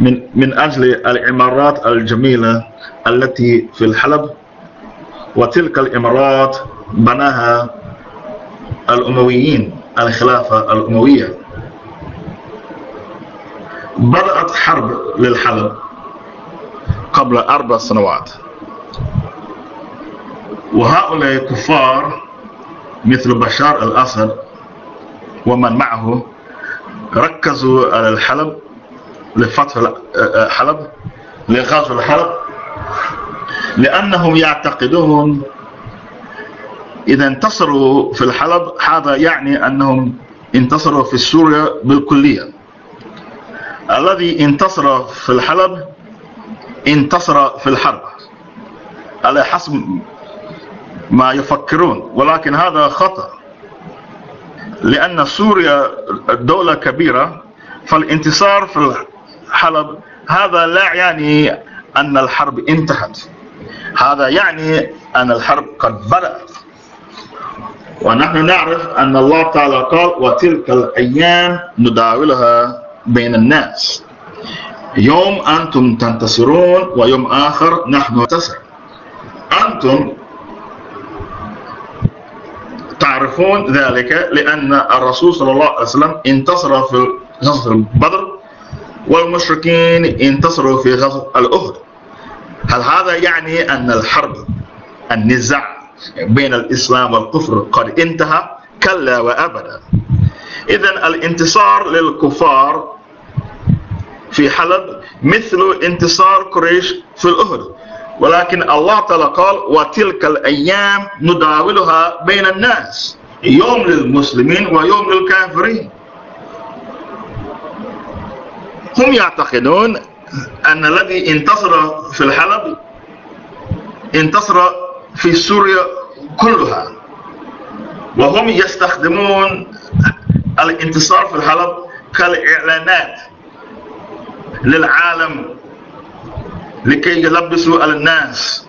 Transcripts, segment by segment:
من من أجل العمارات الجميلة التي في الحلب وتلك الإمارات بناها الأمويين الخلافة الأموية. بدأت حرب للحلب قبل أربع سنوات. وهؤلاء كفار مثل بشار الأسد ومن معه ركزوا على الحلب لفتح الحلب لغزو الحلب لأنهم يعتقدون إذا انتصروا في الحلب هذا يعني أنهم انتصروا في سوريا بالكلية. الذي انتصر في الحلب انتصر في الحرب. على حسب ما يفكرون. ولكن هذا خطأ. لأن سوريا دولة كبيرة فالانتصار في الحلب هذا لا يعني أن الحرب انتهت. هذا يعني أن الحرب قد بدأت. ونحن نعرف أن الله تعالى قال وتلك الأيام نداولها بين الناس. يوم أنتم تنتصرون ويوم آخر نحن ننتصر. أنتم تعرفون ذلك لأن الرسول صلى الله عليه وسلم انتصر في غزوة بدر. والمشركين انتصروا في غزوة الأهد هل هذا يعني أن الحرب النزاع بين الإسلام والكفر قد انتهى؟ كلا وأبدا. إذا الانتصار للكفار في حلب مثل انتصار قريش في الأهد ولكن الله تعالى قال وتلك الأيام نداولها بين الناس يوم للمسلمين ويوم للكافرين. هم يعتقدون أن الذي انتصر في الحلب انتصر في سوريا كلها. وهم يستخدمون الانتصار في الحلب كالإعلانات للعالم لكي يلبسوا على الناس.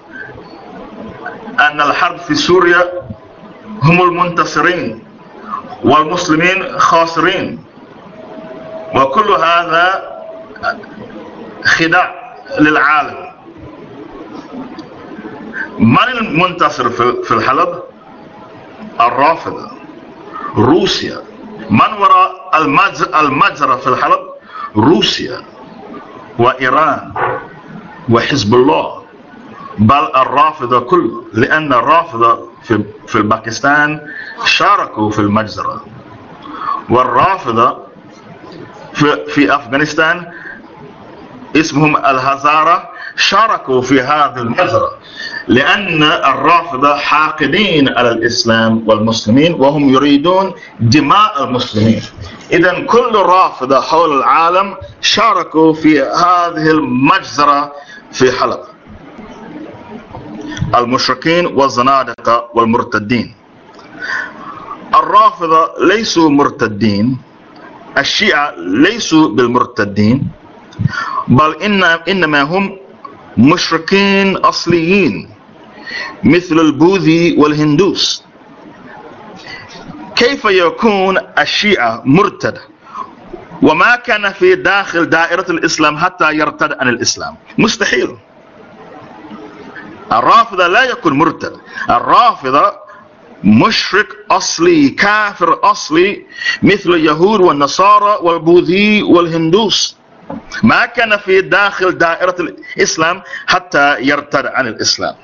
أن الحرب في سوريا هم المنتصرين والمسلمين خاسرين. وكل هذا خداع للعالم. من المنتصر في الحلب؟ الرافضة روسيا. من وراء المجزرة في الحلب؟ روسيا. وإيران. وحزب الله. بل الرافضة كله. لأن الرافضة في, باكستان شاركوا في المجزرة. والرافضة في, في أفغانستان اسمهم الهزارة شاركوا في هذه المجزرة لأن الرافضة حاقدين على الإسلام والمسلمين وهم يريدون دماء المسلمين. إذا كل رافضة حول العالم شاركوا في هذه المجزرة في حلب. المشركين والزنادقة والمرتدين. الرافضة ليسوا مرتدين الشيعة ليسوا بالمرتدين. بل إن إنما هم مشركين أصليين مثل البوذي والهندوس. كيف يكون الشيعة مرتد وما كان في داخل دائرة الإسلام حتى يرتد عن الإسلام. مستحيل. الرافضة لا يكون مرتد. الرافضة مشرك أصلي كافر أصلي مثل اليهود والنصارى والبوذي والهندوس. ما كان في داخل دائرة الإسلام حتى يرتد عن الإسلام.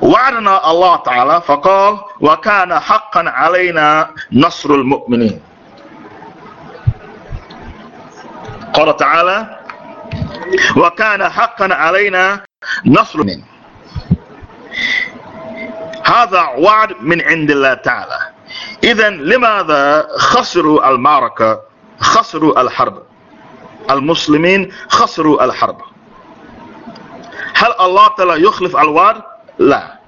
وعدنا الله تعالى فقال وكان حقا علينا نصر المؤمنين. قال تعالى وكان حقا علينا نصر المؤمنين. هذا وعد من عند الله تعالى. إذا لماذا خسروا المعركة؟ خسروا الحرب. المسلمين خسروا الحرب. هل الله تعالى يخلف الوعد لا.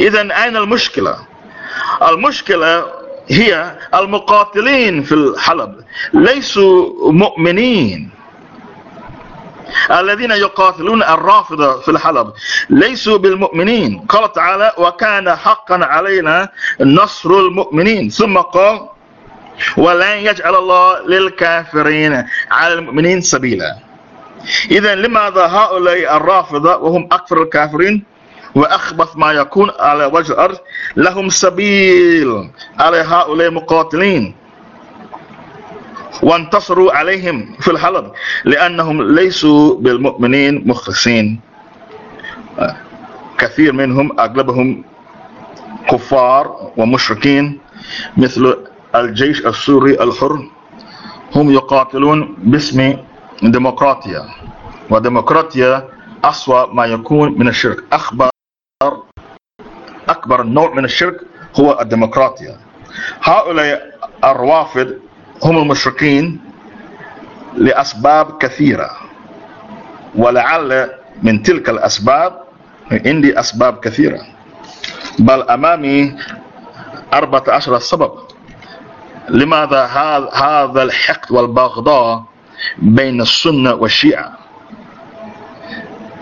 إذا أين المشكلة؟ المشكلة هي المقاتلين في الحلب. ليسوا مؤمنين. الذين يقاتلون الرافضة في الحلب ليسوا بالمؤمنين. قال تعالى وكان حقا علينا نصر المؤمنين. ثم قال ولن يجعل الله للكافرين على المؤمنين سبيلا. إذا لماذا هؤلاء الرافضة وهم أكثر الكافرين؟ وأخبث ما يكون على وجه الأرض لهم سبيل على هؤلاء المقاتلين. وانتصروا عليهم في الحلب لأنهم ليسوا بالمؤمنين مخلصين. كثير منهم أغلبهم كفار ومشركين مثل الجيش السوري الحر هم يقاتلون باسم ديمقراطيا وديمقراطيا أسوأ ما يكون من الشرك. أخبر أكبر نوع من الشرك هو الديمقراطيا هؤلاء الروافد هم المشركين لأسباب كثيرة. ولعل من تلك الأسباب عندي أسباب كثيرة. بل أمامي أربعة عشر سبب. لماذا هذا الحقد والبغضاء بين السنة والشيعة؟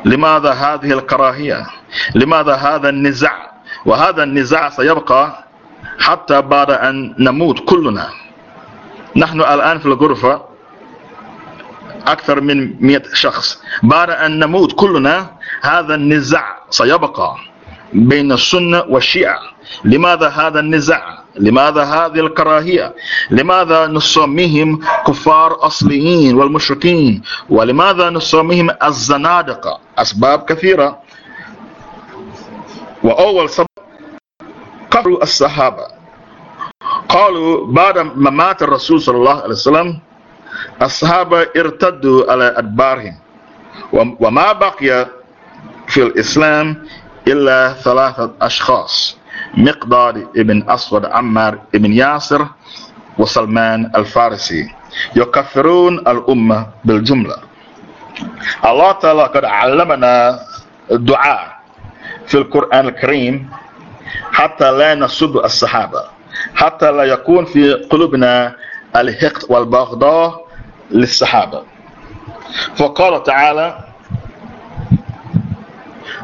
لماذا هذه الكراهية؟ لماذا هذا النزاع؟ وهذا النزاع سيبقى حتى بعد أن نموت كلنا. نحن الآن في الغرفة أكثر من مئة شخص. بعد أن نموت كلنا هذا النزاع سيبقى بين السنة والشيعة. لماذا هذا النزاع؟ لماذا هذه الكراهية؟ لماذا نسميهم كفار أصليين والمشركين؟ ولماذا نسميهم الزنادقة؟ أسباب كثيرة. وأول سبب كفر الصحابة. قالوا بعد ما مات الرسول صلى الله عليه وسلم الصحابة ارتدوا على أدبارهم. وما بقي في الإسلام إلا ثلاثة أشخاص. مقداد ابن أسود عمار ابن ياسر وسلمان الفارسي. يكفرون الأمة بالجملة. الله تعالى قد علمنا الدعاء في القرآن الكريم حتى لا نسب الصحابة حتى لا يكون في قلوبنا الحقد والبغضاء للصحابة. فقال تعالى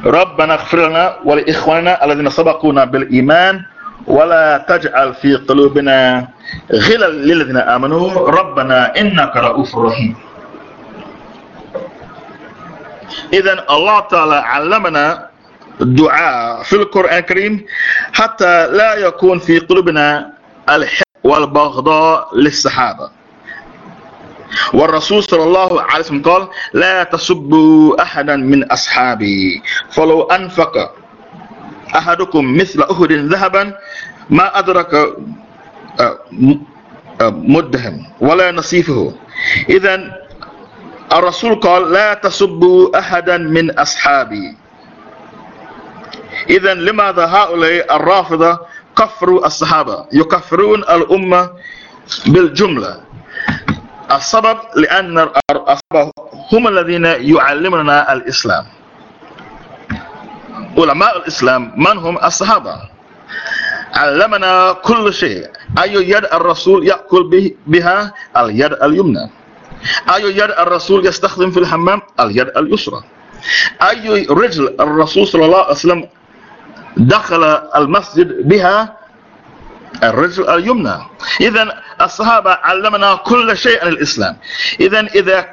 ربنا اغفر لنا ولإخواننا الذين سبقونا بالإيمان ولا تجعل في قلوبنا غلا للذين آمنوا. ربنا إنك رؤوف رحيم. إذا الله تعالى علمنا الدعاء في القرآن الكريم حتى لا يكون في قلوبنا الحب والبغضاء للصحابة. والرسول صلى الله عليه وسلم قال لا تسبوا أحدا من أصحابي. فلو أنفق أحدكم مثل أهد ذهبا ما أدرك آه، آه، مدهم ولا نصيفه. إذا الرسول قال لا تسبوا أحدا من أصحابي. إذا لماذا هؤلاء الرافضة كفروا الصحابة؟ يكفرون الأمة بالجملة. السبب لأن الصحابة هم الذين يعلمنا الإسلام. علماء الإسلام من هم الصحابة؟ علمنا كل شيء. أي يد الرسول يأكل بها؟ اليد اليمنى. أي يد الرسول يستخدم في الحمام؟ اليد اليسرى. أي رجل الرسول صلى الله عليه وسلم دخل المسجد بها؟ الرجل اليمنى. إذا الصحابة علمنا كل شيء عن الإسلام. إذا إذا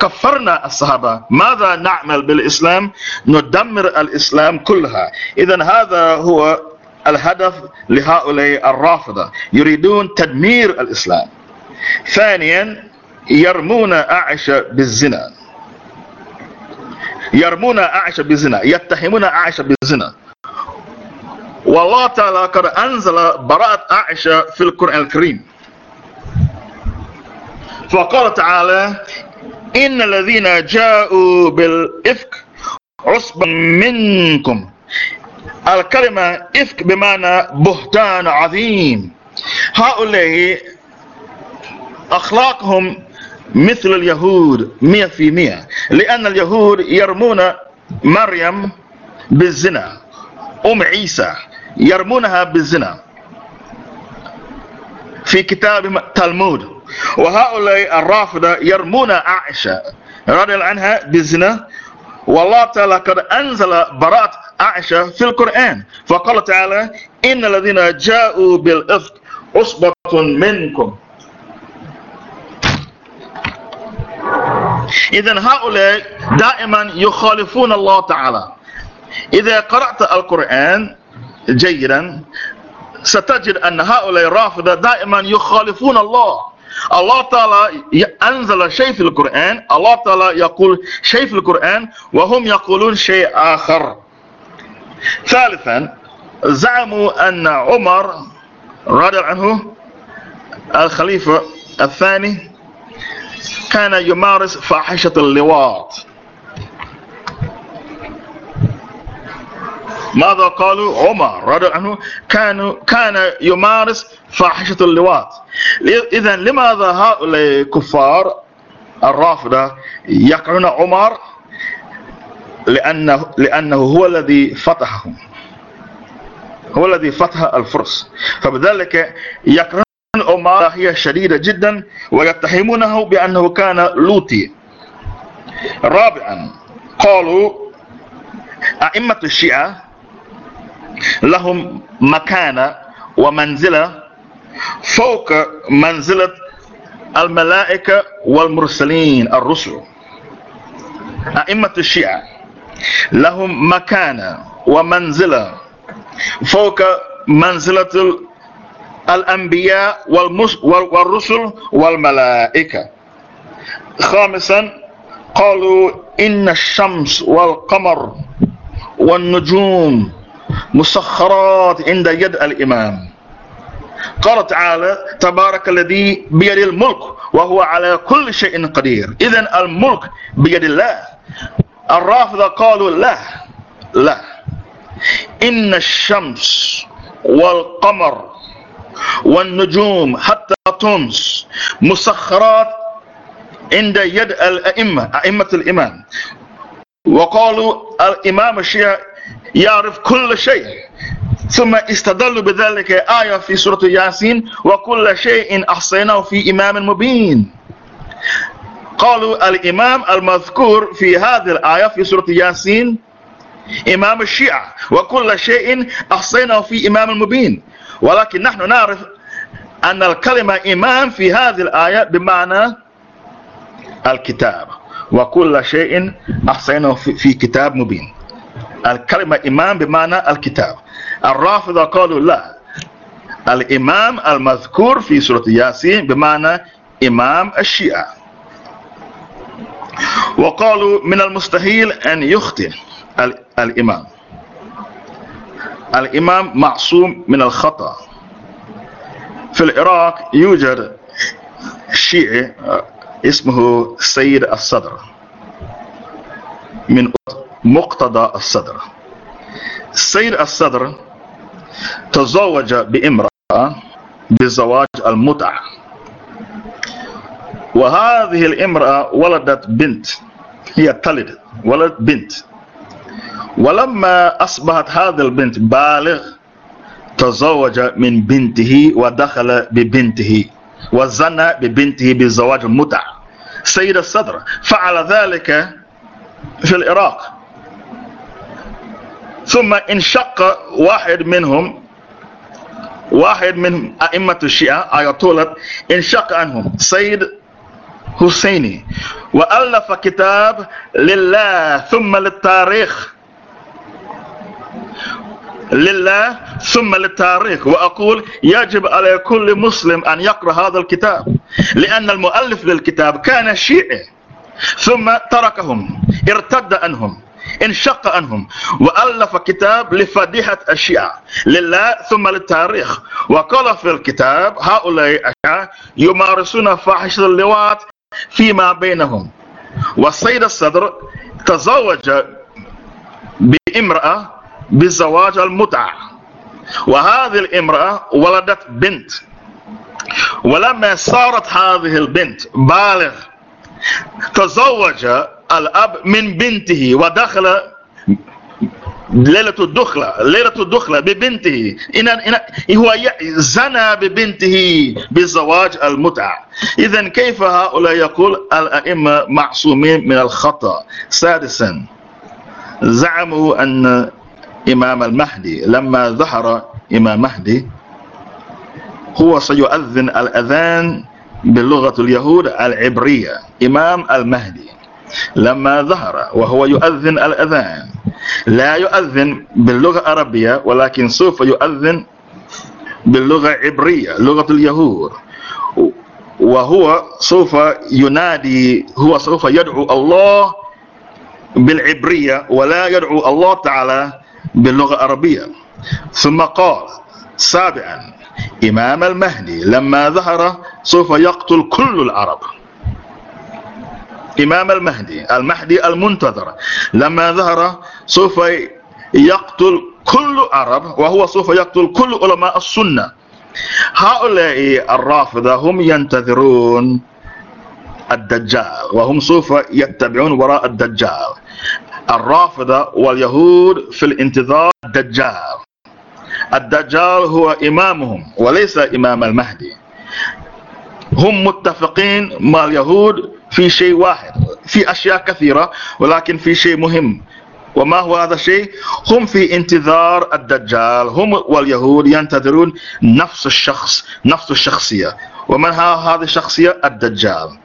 كفرنا الصحابة ماذا نعمل بالإسلام؟ ندمر الإسلام كلها. إذا هذا هو الهدف لهؤلاء الرافضة. يريدون تدمير الإسلام. ثانيا يرمون عائشة بالزنا. يرمون عائشة بالزنا. يتهمون عائشة بالزنا. والله تعالى قد أنزل براءة عائشة في القرآن الكريم. فقال تعالى إن الذين جاءوا بالإفك عصبا منكم. الكلمة إفك بمعنى بهتان عظيم. هؤلاء أخلاقهم مثل اليهود مئة في مئة لأن اليهود يرمون مريم بالزنا. أم عيسى. يرمونها بالزنا. في كتاب تلمود وهؤلاء الرافضة يرمون عائشة رضي الله عنها بالزنا. والله تعالى قد أنزل براءة عائشة في القرآن فقال تعالى إن الذين جاءوا بالإفك عصبة منكم. إذا هؤلاء دائما يخالفون الله تعالى. إذا قرأت القرآن جيدا ستجد أن هؤلاء الرافضة دائما يخالفون الله. الله تعالى أنزل شيء في القرآن الله تعالى يقول شيء في القرآن وهم يقولون شيء آخر. ثالثا زعموا أن عمر رضي عنه الخليفة الثاني كان يمارس فاحشة اللواط. ماذا قالوا؟ عمر رضي عنه كان كان يمارس فاحشة اللواط. إذا لماذا هؤلاء الكفار الرافضة يقرون عمر؟ لأنه, لأنه هو الذي فتحهم. هو الذي فتح الفرس. فبذلك يقرون عمر. هي شديدة جدا ويتهمونه بأنه كان لوطي. رابعا قالوا أئمة الشيعة لهم مكانة ومنزلة فوق منزلة الملائكة والمرسلين الرسل. أئمة الشيعة لهم مكانة ومنزلة فوق منزلة الأنبياء والرسل والملائكة. خامسا قالوا إن الشمس والقمر والنجوم مسخرات عند يد الإمام. قال تعالى تبارك الذي بيد الملك وهو على كل شيء قدير. إذا الملك بيد الله. الرافضة قالوا لا لا. إن الشمس والقمر والنجوم حتى تمس مسخرات عند يد الأئمة أئمة الإمام. وقالوا الإمام الشيعي يعرف كل شيء ثم استدلوا بذلك آية في سورة ياسين وكل شيء أحصيناه في إمام مبين قالوا الإمام المذكور في هذه الآية في سورة ياسين إمام الشيعة وكل شيء أحصيناه في إمام مبين ولكن نحن نعرف أن الكلمة إمام في هذه الآية بمعنى الكتاب وكل شيء أحصيناه في كتاب مبين الكلمة إمام بمعنى الكتاب. الرافضة قالوا لا. الإمام المذكور في سورة ياسين بمعنى إمام الشيعة. وقالوا من المستحيل أن يخطئ الإمام. الإمام معصوم من الخطأ. في العراق يوجد شيعي اسمه سيد الصدر. من مقتضى الصدر. سيد الصدر تزوج بامرأة بزواج المتعة وهذه الامرأة ولدت بنت هي تلد ولد بنت. ولما أصبحت هذه البنت بالغ تزوج من بنته ودخل ببنته وزنى ببنته بزواج المتعة سيد الصدر فعل ذلك في العراق. ثم انشق واحد منهم واحد من أئمة الشيعة الله انشق عنهم سيد حسيني وألف كتاب لله ثم للتاريخ. لله ثم للتاريخ. وأقول يجب على كل مسلم أن يقرأ هذا الكتاب لأن المؤلف للكتاب كان شيعي ثم تركهم ارتد عنهم. انشق عنهم وألف كتاب لفضيحة الشيعة لله ثم للتاريخ. وقال في الكتاب هؤلاء الشيعة يمارسون فاحشة اللواط فيما بينهم. والسيد الصدر تزوج بامرأة بزواج المتعة. وهذه الامرأة ولدت بنت. ولما صارت هذه البنت بالغ تزوج الأب من بنته ودخل ليلة الدخلة ليلة الدخلة ببنته. إن إن هو زنى ببنته بزواج المتعة. إذا كيف هؤلاء يقول الأئمة معصومين من الخطأ؟ سادسا زعموا أن إمام المهدي لما ظهر إمام مهدي هو سيؤذن الأذان بلغة اليهود العبرية إمام المهدي. لما ظهر وهو يؤذن الأذان. لا يؤذن باللغة العربية ولكن سوف يؤذن باللغة العبرية لغة اليهود. وهو سوف ينادي هو سوف يدعو الله بالعبرية ولا يدعو الله تعالى باللغة العربية. ثم قال سابعا إمام المهدي لما ظهر سوف يقتل كل العرب. إمام المهدي المهدي المنتظر لما ظهر سوف يقتل كل عرب وهو سوف يقتل كل علماء السنة. هؤلاء الرافضة هم ينتظرون الدجال وهم سوف يتبعون وراء الدجال. الرافضة واليهود في الانتظار الدجال. الدجال هو إمامهم وليس إمام المهدي. هم متفقين مع اليهود في شيء واحد في أشياء كثيرة ولكن في شيء مهم. وما هو هذا الشيء؟ هم في انتظار الدجال. هم واليهود ينتظرون نفس الشخص نفس الشخصية. ومن هذه الشخصية؟ الدجال.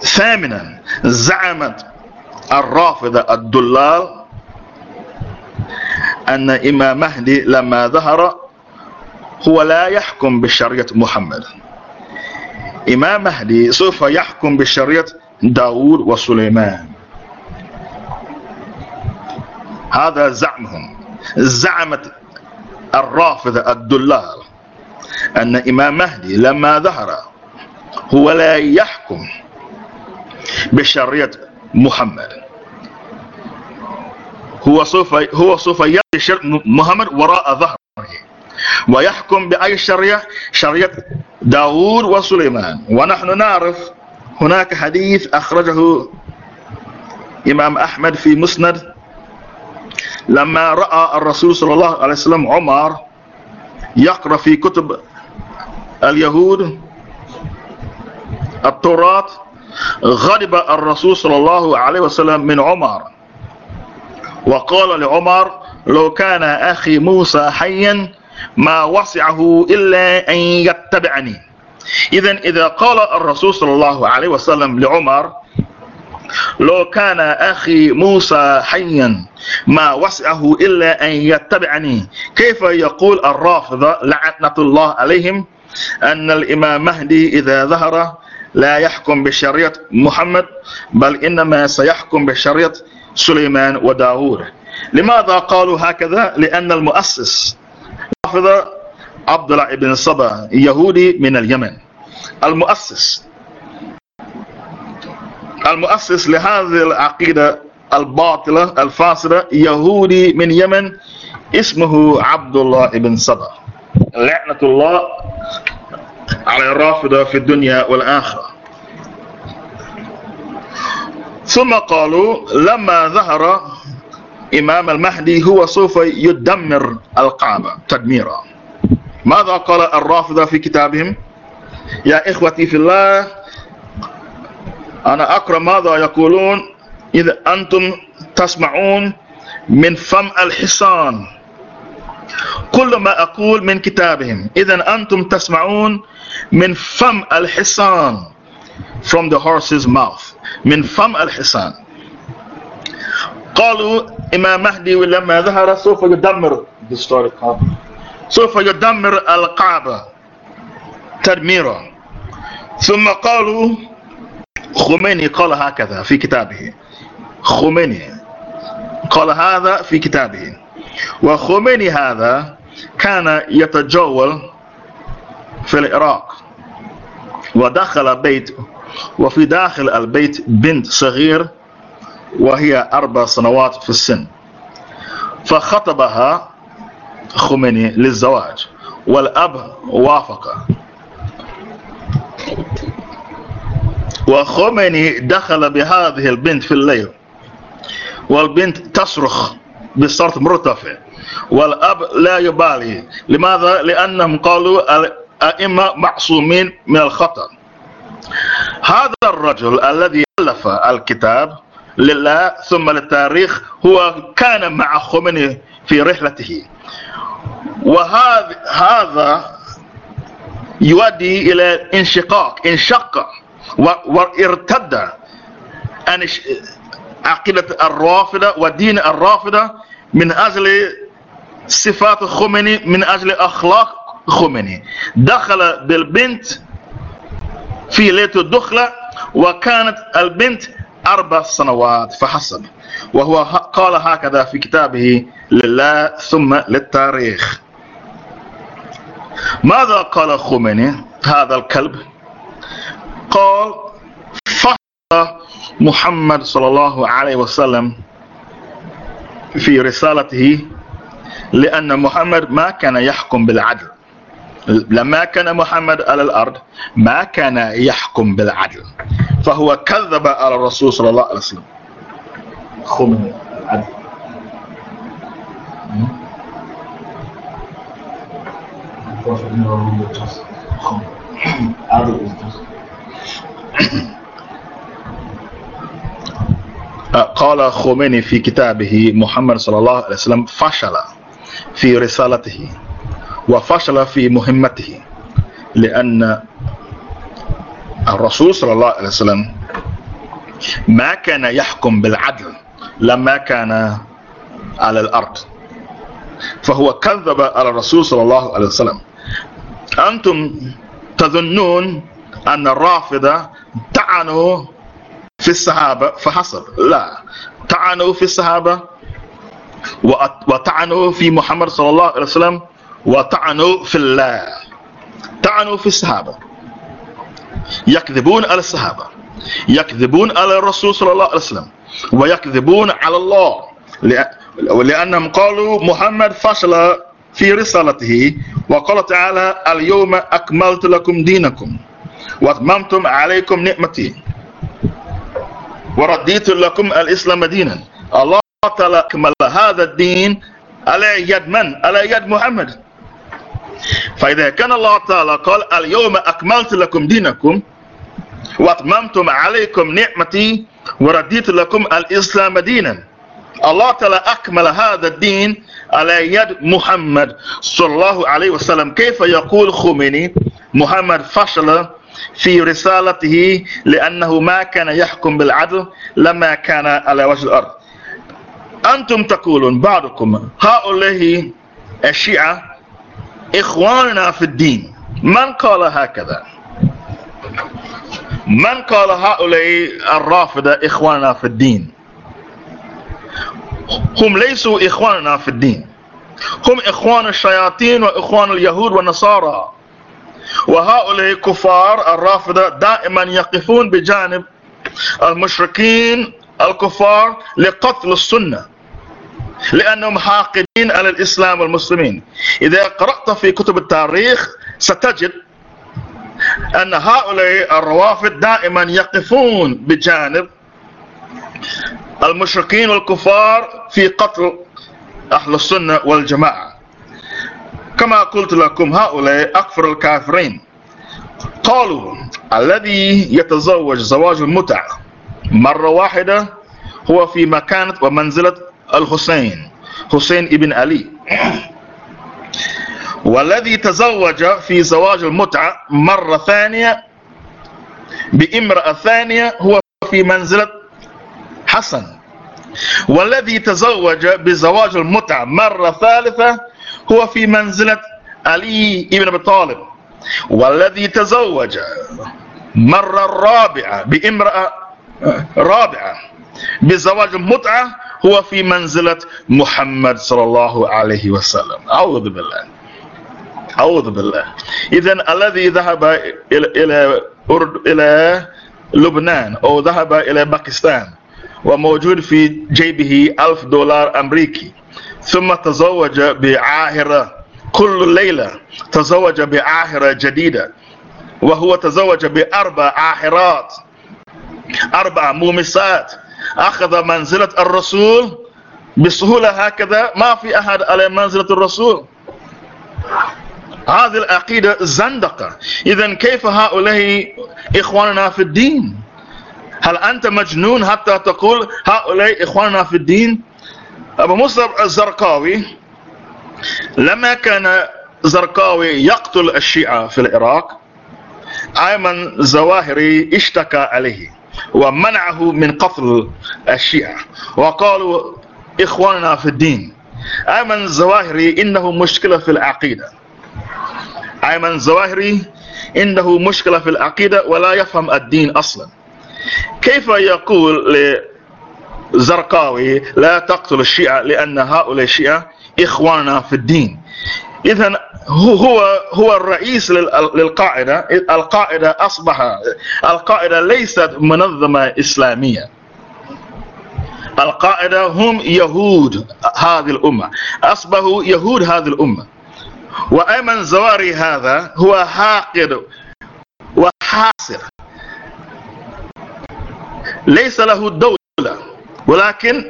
ثامنا زعمت الرافضة الدلال أن إمام مهدي لما ظهر هو لا يحكم بشريعة محمد. إمام مهدي سوف يحكم بشريعة داود وسليمان. هذا زعمهم. زعمت الرافضة الدلال أن إمام مهدي لما ظهر هو لا يحكم بشريعة محمد. هو سوف هو سوف يأتي محمد وراء ظهره. ويحكم بأي شريعة؟ شريعة داود وسليمان. ونحن نعرف هناك حديث أخرجه إمام أحمد في مسند لما رأى الرسول صلى الله عليه وسلم عمر يقرأ في كتب اليهود التوراة غضب الرسول صلى الله عليه وسلم من عمر. وقال لعمر لو كان أخي موسى حيا ما وسعه إلا أن يتبعني. إذا إذا قال الرسول صلى الله عليه وسلم لعمر لو كان أخي موسى حيا ما وسعه إلا أن يتبعني. كيف يقول الرافضة لعنة الله عليهم؟ أن الإمام مهدي إذا ظهر لا يحكم بشريعة محمد بل إنما سيحكم بشريعة سليمان وداود لماذا قالوا هكذا؟ لأن المؤسس رافضة عبد الله بن صبا يهودي من اليمن. المؤسس. المؤسس لهذه العقيدة الباطلة الفاسدة يهودي من يمن اسمه عبد الله بن صبا. لعنة الله على الرافضة في الدنيا والآخرة. ثم قالوا لما ظهر إمام المهدي هو سوف يدمر الكعبة تدميرا. ماذا قال الرافضة في كتابهم؟ يا إخوتي في الله أنا أقرأ ماذا يقولون إذا أنتم تسمعون من فم الحصان. كل ما أقول من كتابهم. إذا أنتم تسمعون من فم الحصان. From the horse's mouth. من فم الحصان. قالوا إمام مهدي لما ظهر سوف يدمر سوف يدمر الكعبة تدميرا ثم قالوا خميني قال هكذا في كتابه. خميني قال هذا في كتابه. وخميني هذا كان يتجول في العراق. ودخل بيت وفي داخل البيت بنت صغير وهي أربع سنوات في السن. فخطبها خميني للزواج والأب وافق. وخميني دخل بهذه البنت في الليل والبنت تصرخ بصوت مرتفع والأب لا يبالي. لماذا؟ لأنهم قالوا الأئمة معصومين من الخطأ. هذا الرجل الذي ألف الكتاب لله ثم للتاريخ هو كان مع خميني في رحلته. وهذا هذا يؤدي إلى انشقاق انشق وارتد عن عقيدة الرافضة ودين الرافضة من أجل صفات خميني من أجل أخلاق خميني. دخل بالبنت في ليلة الدخلة وكانت البنت أربع سنوات فحسب. وهو قال هكذا في كتابه لله ثم للتاريخ. ماذا قال خميني؟ هذا الكلب. قال فحص محمد صلى الله عليه وسلم في رسالته لأن محمد ما كان يحكم بالعدل. لما كان محمد على الأرض ما كان يحكم بالعدل. فهو كذب على الرسول صلى الله عليه وسلم. خميني العدل قال خميني في كتابه محمد صلى الله عليه وسلم فشل في رسالته. وفشل في مهمته لأن الرسول صلى الله عليه وسلم ما كان يحكم بالعدل لما كان على الأرض. فهو كذب على الرسول صلى الله عليه وسلم. أنتم تظنون أن الرافضة طعنوا في الصحابة فحسب لا طعنوا في الصحابة وطعنوا في محمد صلى الله عليه وسلم وطعنوا في الله. طعنوا في الصحابة. يكذبون على الصحابة. يكذبون على الرسول صلى الله عليه وسلم. ويكذبون على الله. لأنهم قالوا محمد فشل في رسالته وقال تعالى اليوم أكملت لكم دينكم وأتممتم عليكم نعمتي ورديت لكم الإسلام دينا. الله تعالى أكمل هذا الدين على يد من؟ على يد محمد. فإذا كان الله تعالى قال اليوم أكملت لكم دينكم وأتممتم عليكم نعمتي ورديت لكم الإسلام دينا. الله تعالى أكمل هذا الدين على يد محمد صلى الله عليه وسلم. كيف يقول خميني؟ محمد فشل في رسالته لأنه ما كان يحكم بالعدل لما كان على وجه الأرض. أنتم تقولون بعضكم هؤلاء الشيعة إخواننا في الدين. من قال هكذا؟ من قال هؤلاء الرافضة إخواننا في الدين؟ هم ليسوا إخواننا في الدين. هم إخوان الشياطين وإخوان اليهود والنصارى. وهؤلاء كفار الرافضة دائما يقفون بجانب المشركين الكفار لقتل السنة. لأنهم حاقدين على الإسلام والمسلمين. إذا قرأت في كتب التاريخ ستجد أن هؤلاء الروافد دائما يقفون بجانب المشركين والكفار في قتل أهل السنة والجماعة. كما قلت لكم هؤلاء أكثر الكافرين. قالوا الذي يتزوج زواج المتع مرة واحدة هو في مكانة ومنزلة الحسين حسين ابن علي. والذي تزوج في زواج المتعة مرة ثانية بامرأة ثانية هو في منزلة حسن. والذي تزوج بزواج المتعة مرة ثالثة هو في منزلة علي ابن أبي طالب. والذي تزوج مرة رابعة بامرأة رابعة. بزواج المتعة هو في منزلة محمد صلى الله عليه وسلم أعوذ بالله أعوذ بالله إذا الذي ذهب إلى إلى إلى لبنان أو ذهب إلى باكستان وموجود في جيبه ألف دولار أمريكي ثم تزوج بعاهرة كل ليلة تزوج بعاهرة جديدة وهو تزوج بأربع عاهرات أربع مومسات أخذ منزلة الرسول بسهولة هكذا. ما في أحد على منزلة الرسول. هذه العقيدة زندقة. إذا كيف هؤلاء إخواننا في الدين؟ هل أنت مجنون حتى تقول هؤلاء إخواننا في الدين؟ أبو مصعب الزرقاوي لما كان زرقاوي يقتل الشيعة في العراق أيمن زواهري اشتكى عليه. ومنعه من قتل الشيعة. وقالوا إخواننا في الدين أيمن زواهري إنه مشكلة في العقيدة. أيمن زواهري إنه مشكلة في العقيدة ولا يفهم الدين أصلا. كيف يقول لزرقاوي لا تقتل الشيعة لأن هؤلاء الشيعة إخواننا في الدين؟ إذا هو هو الرئيس للقاعدة. القاعدة أصبح القاعدة ليست منظمة إسلامية. القاعدة هم يهود هذه الأمة. أصبحوا يهود هذه الأمة. وأيمن زواري هذا هو حاقد وحاسر ليس له دولة ولكن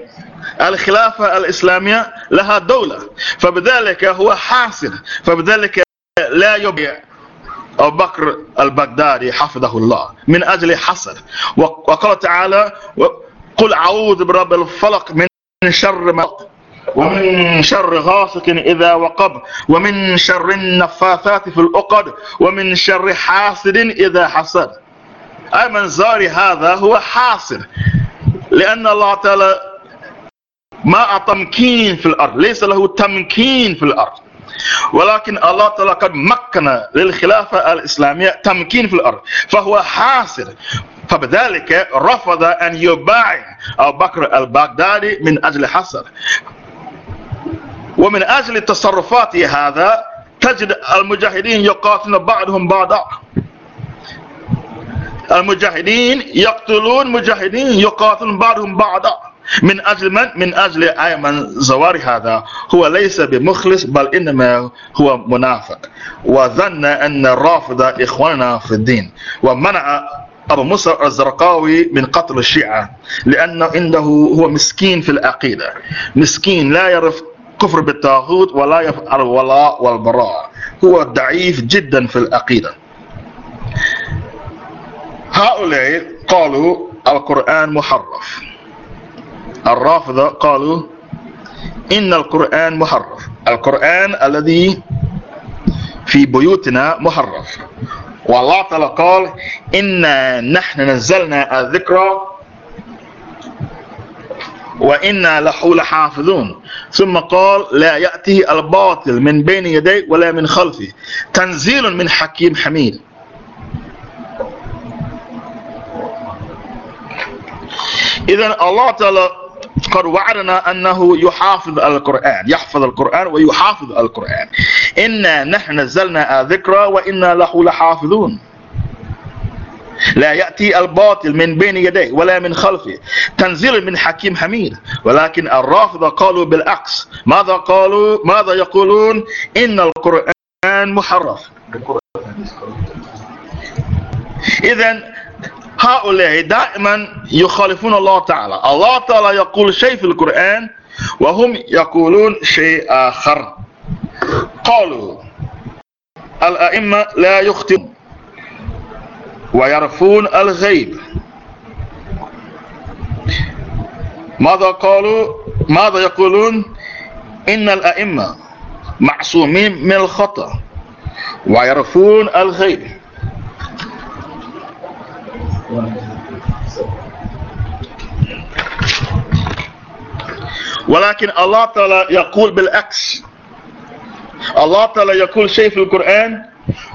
الخلافة الإسلامية لها دولة. فبذلك هو حاصل فبذلك لا يبيع أبو بكر البغدادي حفظه الله من أجل حصر. وقال تعالى قل أعوذ برب الفلق من شر ما ومن شر غاسق إذا وقب ومن شر النفاثات في العقد ومن شر حاسد إذا حسد. أي من زاري هذا هو حاصر لأن الله تعالى ما تمكين في الأرض. ليس له تمكين في الأرض. ولكن الله تعالى قد مكن للخلافة الإسلامية تمكين في الأرض. فهو حاصر. فبذلك رفض أن يبايع أبو بكر البغدادي من أجل حصر. ومن أجل تصرفاته هذا تجد المجاهدين يقاتلون بعضهم بعضا. المجاهدين يقتلون مجاهدين يقاتلون بعضهم بعضا. من أجل من؟ من أجل أيمن زواري هذا هو ليس بمخلص بل إنما هو منافق. وظن أن الرافضة إخواننا في الدين. ومنع أبو موسى الزرقاوي من قتل الشيعة لأنه عنده هو مسكين في العقيدة. مسكين لا يعرف كفر بالطاغوت ولا يفعل الولاء والبراء. هو ضعيف جدا في العقيدة. هؤلاء قالوا القرآن محرف. الرافضة قالوا إن القرآن محرف القرآن الذي في بيوتنا محرف والله تعالى قال إنا نحن نزلنا الذكر وإنا له لحافظون. ثم قال لا يأتي الباطل من بين يديه ولا من خلفه. تنزيل من حكيم حميد. إذا الله تعالى قد وعدنا أنه يحافظ القرآن يحفظ القرآن ويحافظ القرآن. إنا نحن نزلنا الذكر وإنا له لحافظون. لا يأتي الباطل من بين يديه ولا من خلفه. تنزيل من حكيم حميد. ولكن الرافضة قالوا بالعكس. ماذا قالوا؟ ماذا يقولون؟ إن القرآن محرف. إذا هؤلاء دائما يخالفون الله تعالى. الله تعالى يقول شيء في القرآن وهم يقولون شيء آخر. قالوا الأئمة لا يخطئون ويعرفون الغيب. ماذا قالوا؟ ماذا يقولون؟ إن الأئمة معصومين من الخطأ ويعرفون الغيب. ولكن الله تعالى يقول بالعكس. الله تعالى يقول شيء في القرآن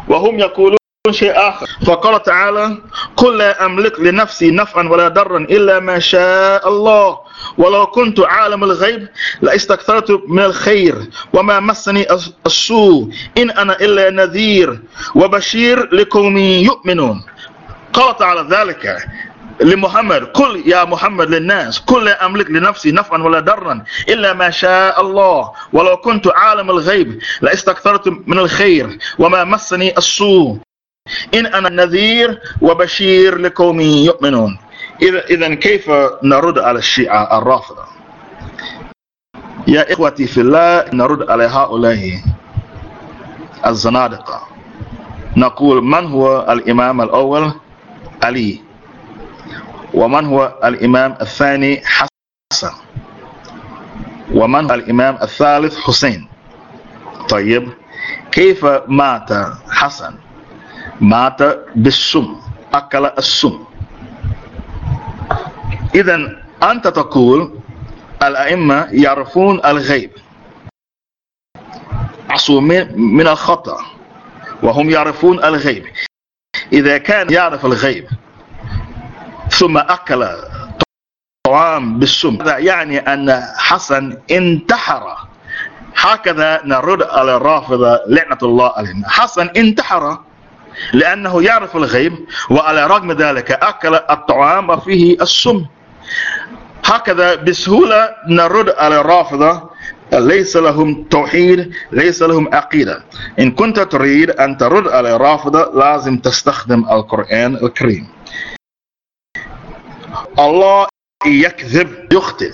وهم يقولون شيء آخر. فقال تعالى قل لا أملك لنفسي نفعا ولا ضرا إلا ما شاء الله. ولو كنت عالم الغيب لاستكثرت من الخير وما مسني السوء. إن أنا إلا نذير وبشير لقوم يؤمنون. قال تعالى ذلك لمحمد. قل يا محمد للناس قل لا أملك لنفسي نفعا ولا ضرا إلا ما شاء الله. ولو كنت عالم الغيب لاستكثرت من الخير وما مسني السوء. إن أنا نذير وبشير لقوم يؤمنون. إذا كيف نرد على الشيعة الرافضة؟ يا إخوتي في الله نرد على هؤلاء الزنادقة. نقول من هو الإمام الأول؟ علي. ومن هو الإمام الثاني حسن؟ ومن هو الإمام الثالث حسين؟ طيب كيف مات حسن؟ مات بالسم أكل السم. إذا أنت تقول الأئمة يعرفون الغيب. معصومين من الخطأ وهم يعرفون الغيب. إذا كان يعرف الغيب ثم أكل طعام بالسم هذا يعني أن حسن انتحر. هكذا نرد على الرافضة لعنة الله عليهم. حسن انتحر لأنه يعرف الغيب وعلى رغم ذلك أكل الطعام وفيه السم. هكذا بسهولة نرد على الرافضة ليس لهم توحيد ليس لهم عقيدة. إن كنت تريد أن ترد على الرافضة لازم تستخدم القرآن الكريم. الله يكذب يخطئ.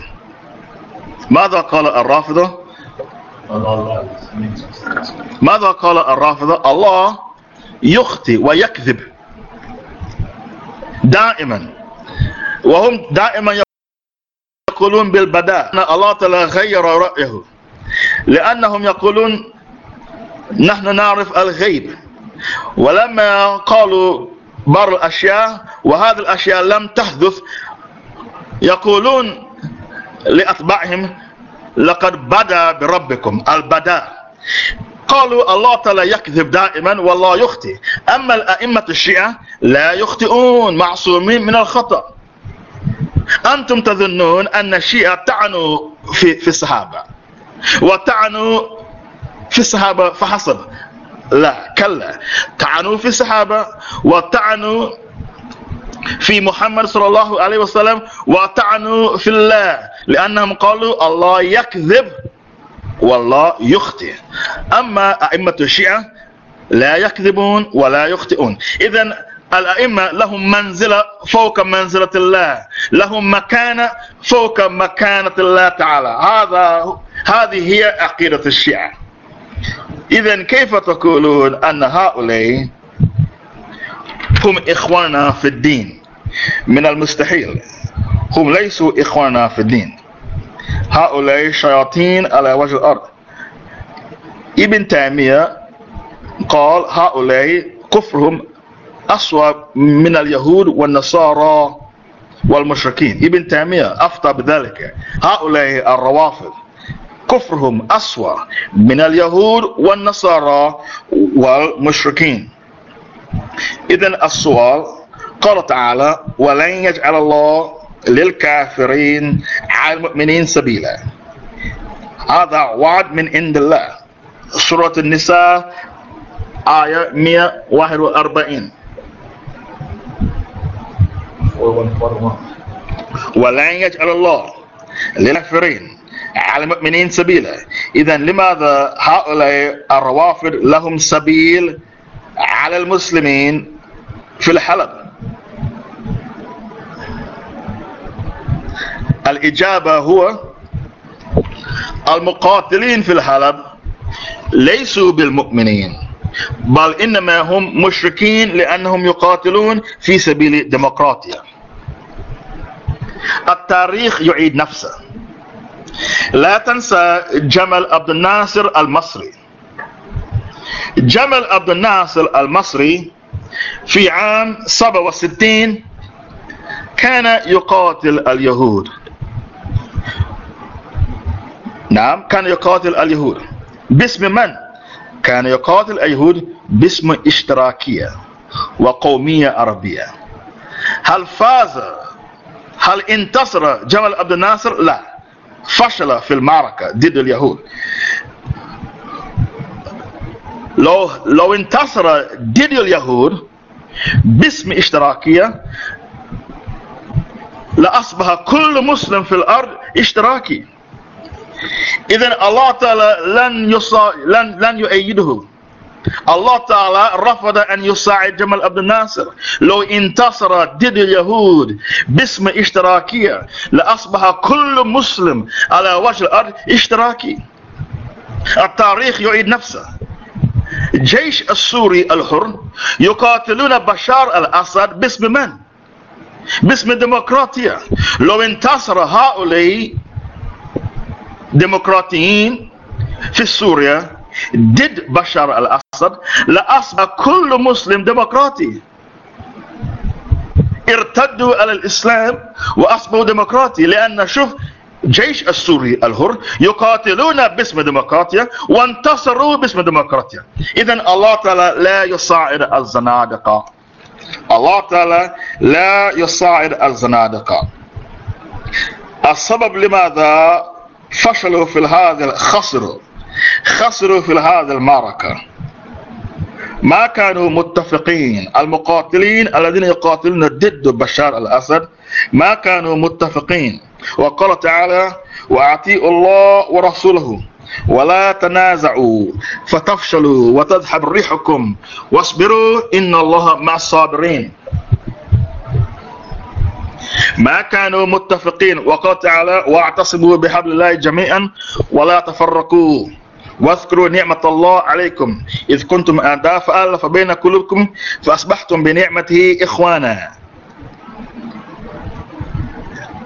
ماذا قال الرافضة ماذا قال الرافضة الله يخطئ ويكذب. دائما. وهم دائما يقولون بالبداء. أن الله تعالى غير رأيه. لأنهم يقولون نحن نعرف الغيب. ولما قالوا بعض الأشياء وهذه الأشياء لم تحدث يقولون لأتباعهم لقد بدا بربكم البداء. قالوا الله تعالى يكذب دائما والله يخطئ. أما الأئمة الشيعة لا يخطئون معصومين من الخطأ. أنتم تظنون أن الشيعة تعنوا في, في الصحابة. وتعنوا في الصحابة فحسب لا كلا. تعنوا في الصحابة وتعنوا في محمد صلى الله عليه وسلم وطعنوا في الله. لأنهم قالوا الله يكذب والله يخطئ. أما أئمة الشيعة لا يكذبون ولا يخطئون. إذا الأئمة لهم منزلة فوق منزلة الله لهم مكانة فوق مكانة الله تعالى. هذا هذه هي عقيدة الشيعة. إذا كيف تقولون أن هؤلاء هم إخواننا في الدين؟ من المستحيل. هم ليسوا إخواننا في الدين. هؤلاء شياطين على وجه الأرض. ابن تيمية قال هؤلاء كفرهم أسوأ من اليهود والنصارى والمشركين. ابن تيمية أفتى بذلك. هؤلاء الروافض كفرهم أسوأ من اليهود والنصارى والمشركين. إذا السؤال قال تعالى ولن يجعل الله للكافرين على المؤمنين سبيلا. هذا وعد من عند الله. سورة النساء آية 141 ولن يجعل الله للكافرين على المؤمنين سبيلا. إذا لماذا هؤلاء الروافد لهم سبيل على المسلمين في الحلب؟ الإجابة هو المقاتلين في الحلب ليسوا بالمؤمنين بل إنما هم مشركين لأنهم يقاتلون في سبيل الديمقراطية التاريخ يعيد نفسه. لا تنسى جمال عبد الناصر المصري. جمال عبد الناصر المصري في عام 67 كان يقاتل اليهود. نعم كان يقاتل اليهود. باسم من؟ كان يقاتل اليهود باسم إشتراكية وقومية عربية. هل فاز هل انتصر جمال عبد الناصر؟ لا فشل في المعركة ضد اليهود لو لو انتصر ضد اليهود باسم اشتراكية لأصبح كل مسلم في الأرض اشتراكي إذا الله تعالى لن. لن لن يؤيده الله تعالى رفض أن يساعد جمال عبد الناصر لو انتصر ضد اليهود باسم اشتراكية لأصبح كل مسلم على وجه الأرض اشتراكي التاريخ يعيد نفسه جيش السوري الحر يقاتلون بشار الأسد باسم من؟ باسم الديمقراطية لو انتصر هؤلاء ديمقراطيين في سوريا ضد بشار الأسد لأصبح كل مسلم ديمقراطي ارتدوا على الإسلام وأصبحوا ديمقراطي لأن شوف جيش السوري الهر يقاتلون باسم ديمقراطيا وانتصروا باسم ديمقراطيا إذا الله تعالى لا يصاعد الزنادقة الله تعالى لا يصاعد الزنادقة السبب لماذا فشلوا في هذا خسروا خسروا في هذه المعركة. ما كانوا متفقين. المقاتلين الذين يقاتلون ضد بشار الأسد ما كانوا متفقين. وقال تعالى وأعطيوا الله ورسوله ولا تنازعوا فتفشلوا وتذهب ريحكم واصبروا إن الله مع الصابرين. ما كانوا متفقين. وقال تعالى واعتصموا بحبل الله جميعا ولا تفرقوا. واذكروا نعمة الله عليكم. إذ كنتم أعداء فألف بين قلوبكم فأصبحتم بنعمته إخوانا.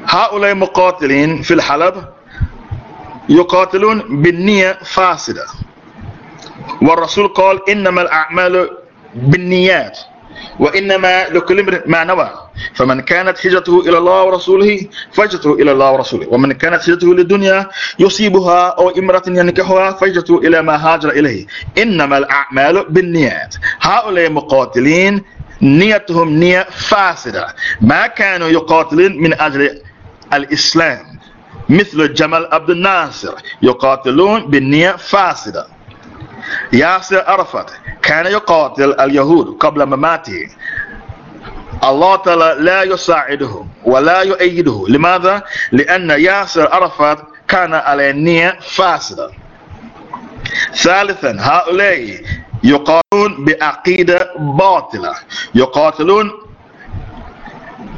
هؤلاء مقاتلين في الحلب يقاتلون بالنية فاسدة. والرسول قال إنما الأعمال بالنيات. وإنما لكل امرئ ما نوى. فمن كانت هجرته إلى الله ورسوله فهجرته إلى الله ورسوله. ومن كانت هجرته للدنيا يصيبها أو امرأة ينكحها فهجرته إلى ما هاجر إليه. إنما الأعمال بالنيات. هؤلاء مقاتلين نيتهم نية فاسدة. ما كانوا يقاتلون من أجل الإسلام. مثل جمال عبد الناصر. يقاتلون بالنية فاسدة. ياسر عرفت كان يقاتل اليهود قبل مماته. الله تعالى لا يساعده ولا يؤيده. لماذا؟ لأن ياسر عرفت كان على نية فاسدة. ثالثا هؤلاء يقاتلون بعقيدة باطلة. يقاتلون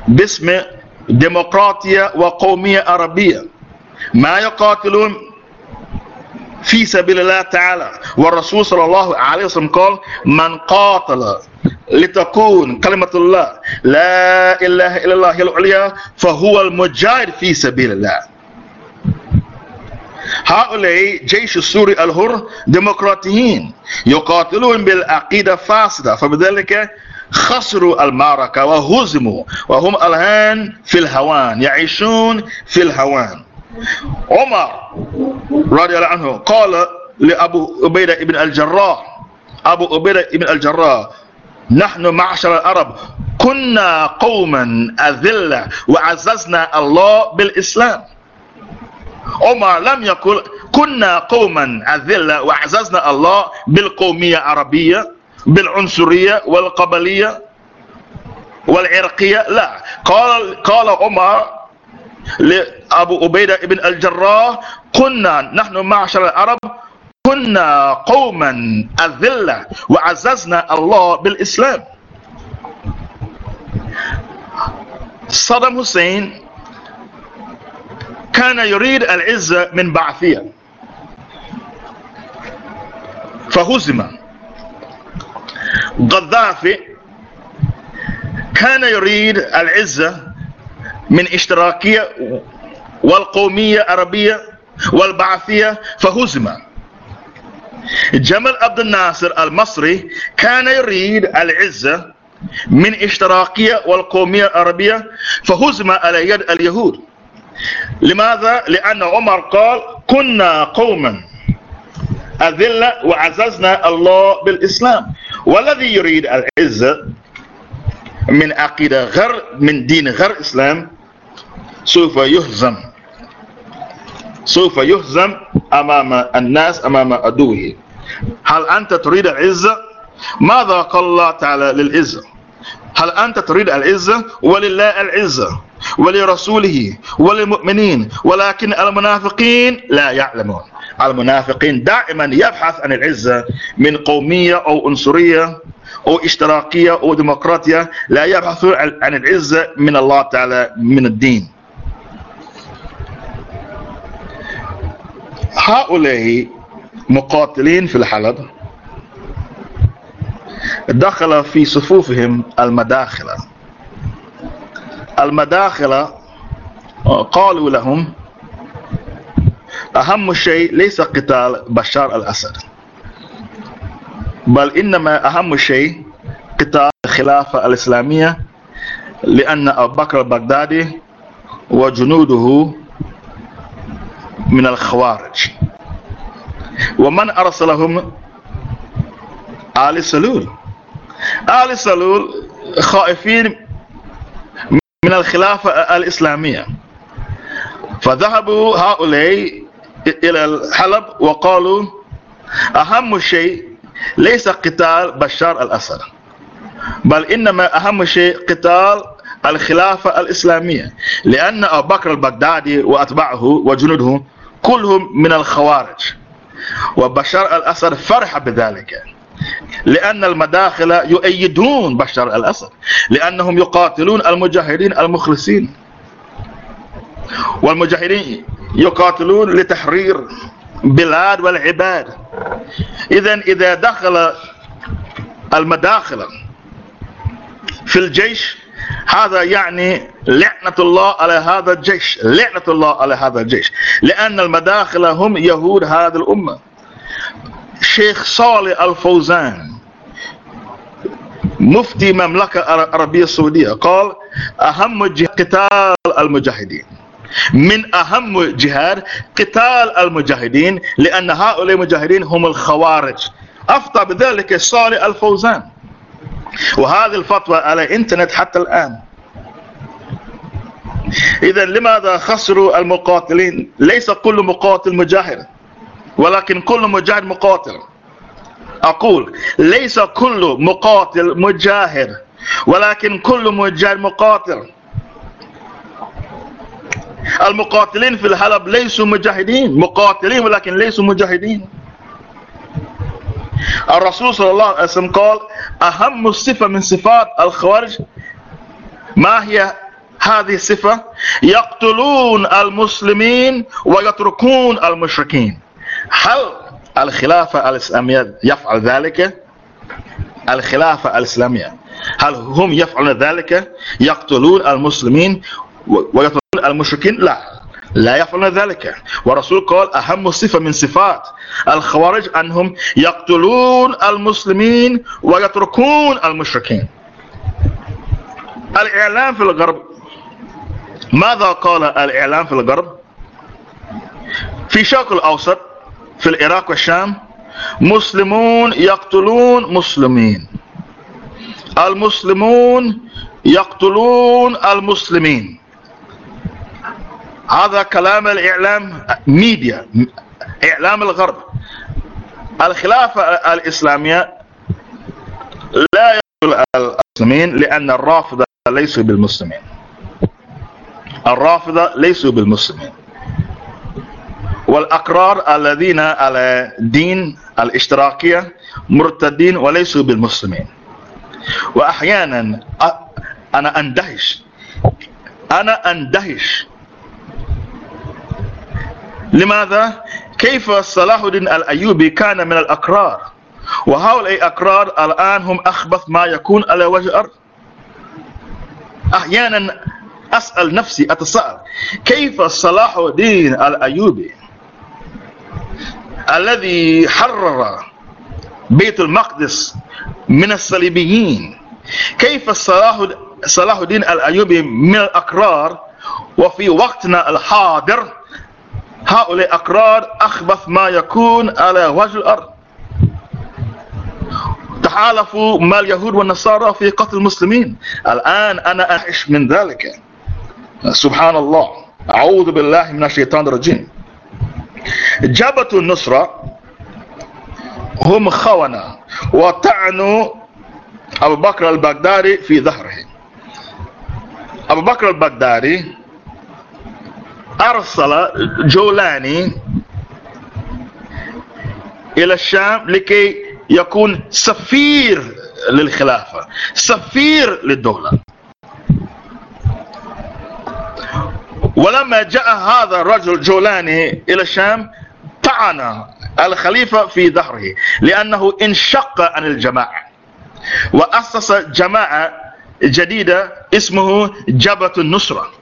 باسم ديمقراطية وقومية عربية. ما يقاتلون في سبيل الله تعالى. والرسول صلى الله عليه وسلم قال من قاتل لتكون كلمة الله لا إله إلا الله هي العليا فهو المجاهد في سبيل الله. هؤلاء جيش السوري الهر ديمقراطيين يقاتلون بالعقيدة فاسدة فبذلك خسروا المعركة وهزموا وهم الآن في الهوان يعيشون في الهوان. عمر رضي الله عنه قال لأبو عبيدة بن الجراح أبو عبيدة بن الجراح نحن معشر العرب كنا قوما أذلة وعززنا الله بالإسلام. عمر لم يقل كنا قوما أذلة وعززنا الله بالقومية العربية بالعنصرية والقبلية والعرقية. لا قال قال عمر لأبو عبيدة بن الجراح كنا نحن معشر العرب كنا قوما أذلة وعززنا الله بالإسلام. صدام حسين كان يريد العزة من بعثية. فهزم. غذافي كان يريد العزة من اشتراكية والقومية العربية والبعثية فهزم جمال عبد الناصر المصري كان يريد العزة من اشتراكية والقومية العربية فهزم على يد اليهود. لماذا؟ لأن عمر قال كنا قوما أذلة وعززنا الله بالإسلام. والذي يريد العزة من عقيدة غير من دين غير إسلام سوف يهزم سوف يهزم أمام الناس أمام عدوه هل أنت تريد العزة؟ ماذا قال الله تعالى للعزة؟ هل أنت تريد العزة؟ ولله العزة ولرسوله وللمؤمنين ولكن المنافقين لا يعلمون المنافقين دائما يبحث عن العزة من قومية أو عنصرية أو اشتراكية أو ديمقراطية لا يبحث عن العزة من الله تعالى من الدين هؤلاء مقاتلين في الحلب دخل في صفوفهم المداخلة. المداخلة قالوا لهم أهم شيء ليس قتال بشار الأسد بل إنما أهم شيء قتال الخلافة الإسلامية لأن أبو بكر البغدادي وجنوده من الخوارج. ومن أرسلهم؟ آل سلول. آل سلول خائفين من الخلافة الإسلامية. فذهبوا هؤلاء إلى الحلب وقالوا أهم شيء ليس قتال بشار الأسد بل إنما أهم شيء قتال الخلافة الإسلامية لأن أبو بكر البغدادي وأتباعه وجنوده كلهم من الخوارج. وبشار الأسد فرح بذلك لأن المداخل يؤيدون بشار الأسد لأنهم يقاتلون المجاهدين المخلصين. والمجاهدين يقاتلون لتحرير بلاد والعباد. إذا إذا دخل المداخل في الجيش هذا يعني لعنة الله على هذا الجيش لعنة الله على هذا الجيش. لأن المداخل هم يهود هذه الأمة. شيخ صالح الفوزان مفتي مملكة العربية السعودية قال أهم قتال المجاهدين. من أهم جهاد قتال المجاهدين لأن هؤلاء المجاهدين هم الخوارج. أفتى بذلك صالح الفوزان. وهذه الفتوى على الإنترنت حتى الآن. إذا لماذا خسروا المقاتلين؟ ليس كل مقاتل مجاهد ولكن كل مجاهد مقاتل. أقول ليس كل مقاتل مجاهد ولكن كل مجاهد مقاتل. المقاتلين في الحلب ليسوا مجاهدين مقاتلين ولكن ليسوا مجاهدين. الرسول صلى الله عليه وسلم قال أهم صفة من صفات الخوارج؟ ما هي هذه الصفة؟ يقتلون المسلمين ويتركون المشركين. هل الخلافة الإسلامية يفعل ذلك؟ الخلافة الإسلامية. هل هم يفعلون ذلك؟ يقتلون المسلمين ويتركون المشركين؟ لا. لا يفعلون ذلك. والرسول قال أهم صفة من صفات الخوارج أنهم يقتلون المسلمين ويتركون المشركين. الإعلام في الغرب ماذا قال الإعلام في الغرب؟ في شرق الأوسط في العراق والشام مسلمون يقتلون مسلمين. المسلمون يقتلون المسلمين. هذا كلام الإعلام ميديا إعلام الغرب. الخلافة الإسلامية لا يقتل المسلمين لأن الرافضة ليسوا بالمسلمين. الرافضة ليسوا بالمسلمين. والأقرار الذين على دين الاشتراكية مرتدين وليسوا بالمسلمين. وأحيانا أنا أندهش. أنا أندهش لماذا؟ كيف صلاح الدين الأيوبي كان من الأقرار؟ وهؤلاء الأقرار الآن هم أخبث ما يكون على وجه الأرض. أحيانا أسأل نفسي أتساءل كيف صلاح الدين الأيوبي الذي حرر بيت المقدس من الصليبيين؟ كيف صلاح صلاح الدين الأيوبي من الأقرار؟ وفي وقتنا الحاضر هؤلاء أقرار أخبث ما يكون على وجه الأرض. تحالفوا مع اليهود والنصارى في قتل المسلمين. الآن أنا أعيش من ذلك. سبحان الله. أعوذ بالله من الشيطان الرجيم. جبهة النصرة هم خونة وطعنوا أبو بكر البغدادي في ظهره. أبو بكر البغدادي أرسل جولاني إلى الشام لكي يكون سفير للخلافة سفير للدولة. ولما جاء هذا الرجل جولاني إلى الشام طعن الخليفة في ظهره لأنه انشق عن الجماعة. وأسس جماعة جديدة اسمه جبهة النصرة.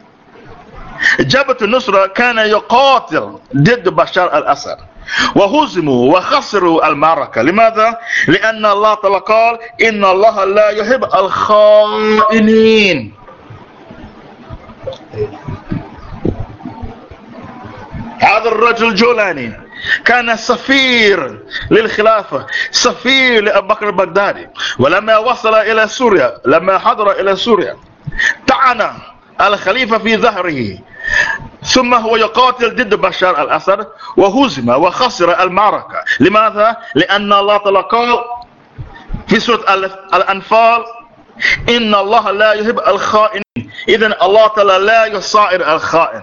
جبهة النصرة كان يقاتل ضد بشار الأسد. وهزموا وخسروا المعركة. لماذا؟ لأن الله تعالى قال إن الله لا يحب الخائنين. هذا الرجل جولاني كان سفير للخلافة سفير لأبو بكر البغدادي. ولما وصل إلى سوريا لما حضر إلى سوريا طعن الخليفة في ظهره. ثم هو يقاتل ضد بشار الأسد وهزم وخسر المعركة. لماذا؟ لأن الله تعالى قال في سورة الأنفال إن الله لا يحب الخائنين. إذا الله تعالى لا يصائر الخائن.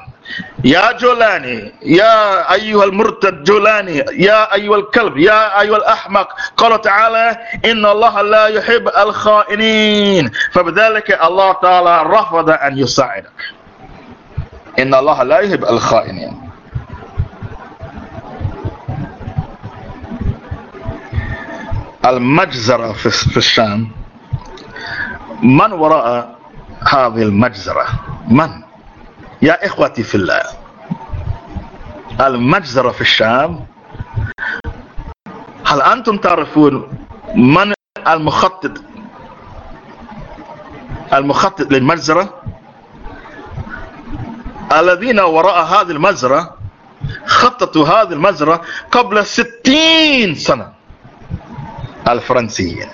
يا جولاني يا أيها المرتد جولاني يا أيها الكلب يا أيها الأحمق قال تعالى إن الله لا يحب الخائنين. فبذلك الله تعالى رفض أن يساعدك إن الله لا يحب الخائنين. المجزرة في الشام من وراء هذه المجزرة؟ من؟ يا إخوتي في الله. المجزرة في الشام هل أنتم تعرفون من المخطط؟ المخطط للمجزرة؟ الذين وراء هذه المجزرة خططوا هذه المجزرة قبل ستين سنة. الفرنسيين.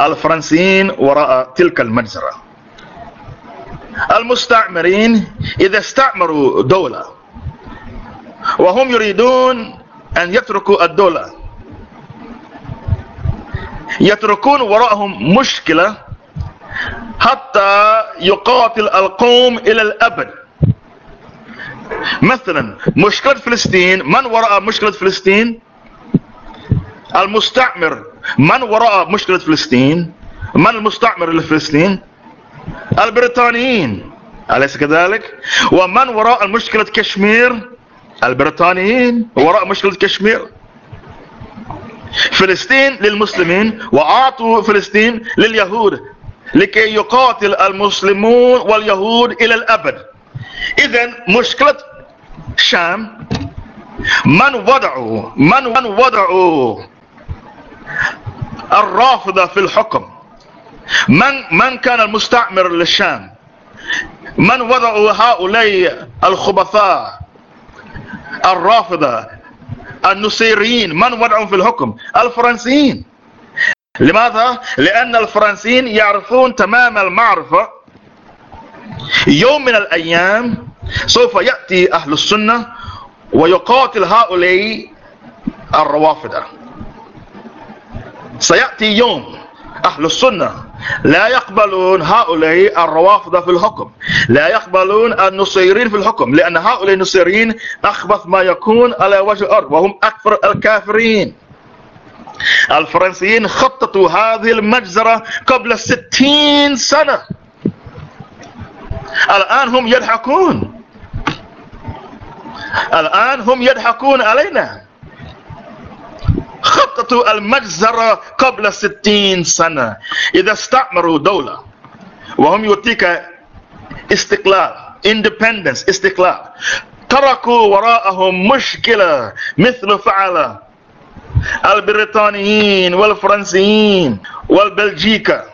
الفرنسيين وراء تلك المجزرة المستعمرين إذا استعمروا دولة وهم يريدون أن يتركوا الدولة. يتركون وراءهم مشكلة حتى يقاتل القوم إلى الأبد. مثلا مشكلة فلسطين من وراء مشكلة فلسطين؟ المستعمر. من وراء مشكلة فلسطين؟ من المستعمر لفلسطين البريطانيين. أليس كذلك؟ ومن وراء مشكلة كشمير؟ البريطانيين. وراء مشكلة كشمير. فلسطين للمسلمين وأعطوا فلسطين لليهود. لكي يقاتل المسلمون واليهود إلى الأبد. إذا مشكلة الشام من وضعوا من وضعوا الرافضة في الحكم؟ من من كان المستعمر للشام؟ من وضعوا هؤلاء الخبثاء الرافضة النصيريين؟ من وضعهم في الحكم؟ الفرنسيين. لماذا؟ لأن الفرنسيين يعرفون تمام المعرفة. يوم من الأيام سوف يأتي أهل السنة ويقاتل هؤلاء الروافد. سيأتي يوم أهل السنة. لا يقبلون هؤلاء الروافض في الحكم. لا يقبلون النصيرين في الحكم. لأن هؤلاء النصيرين أخبث ما يكون على وجه الأرض وهم أكثر الكافرين. الفرنسيين خططوا هذه المجزرة قبل ستين سنة. الآن هم يضحكون. الآن هم يضحكون علينا. خططوا المجزرة قبل ستين سنة. إذا استعمروا دولة وهم يعطيك استقلال independence استقلال تركوا وراءهم مشكلة مثل فعل البريطانيين والفرنسيين والبلجيكا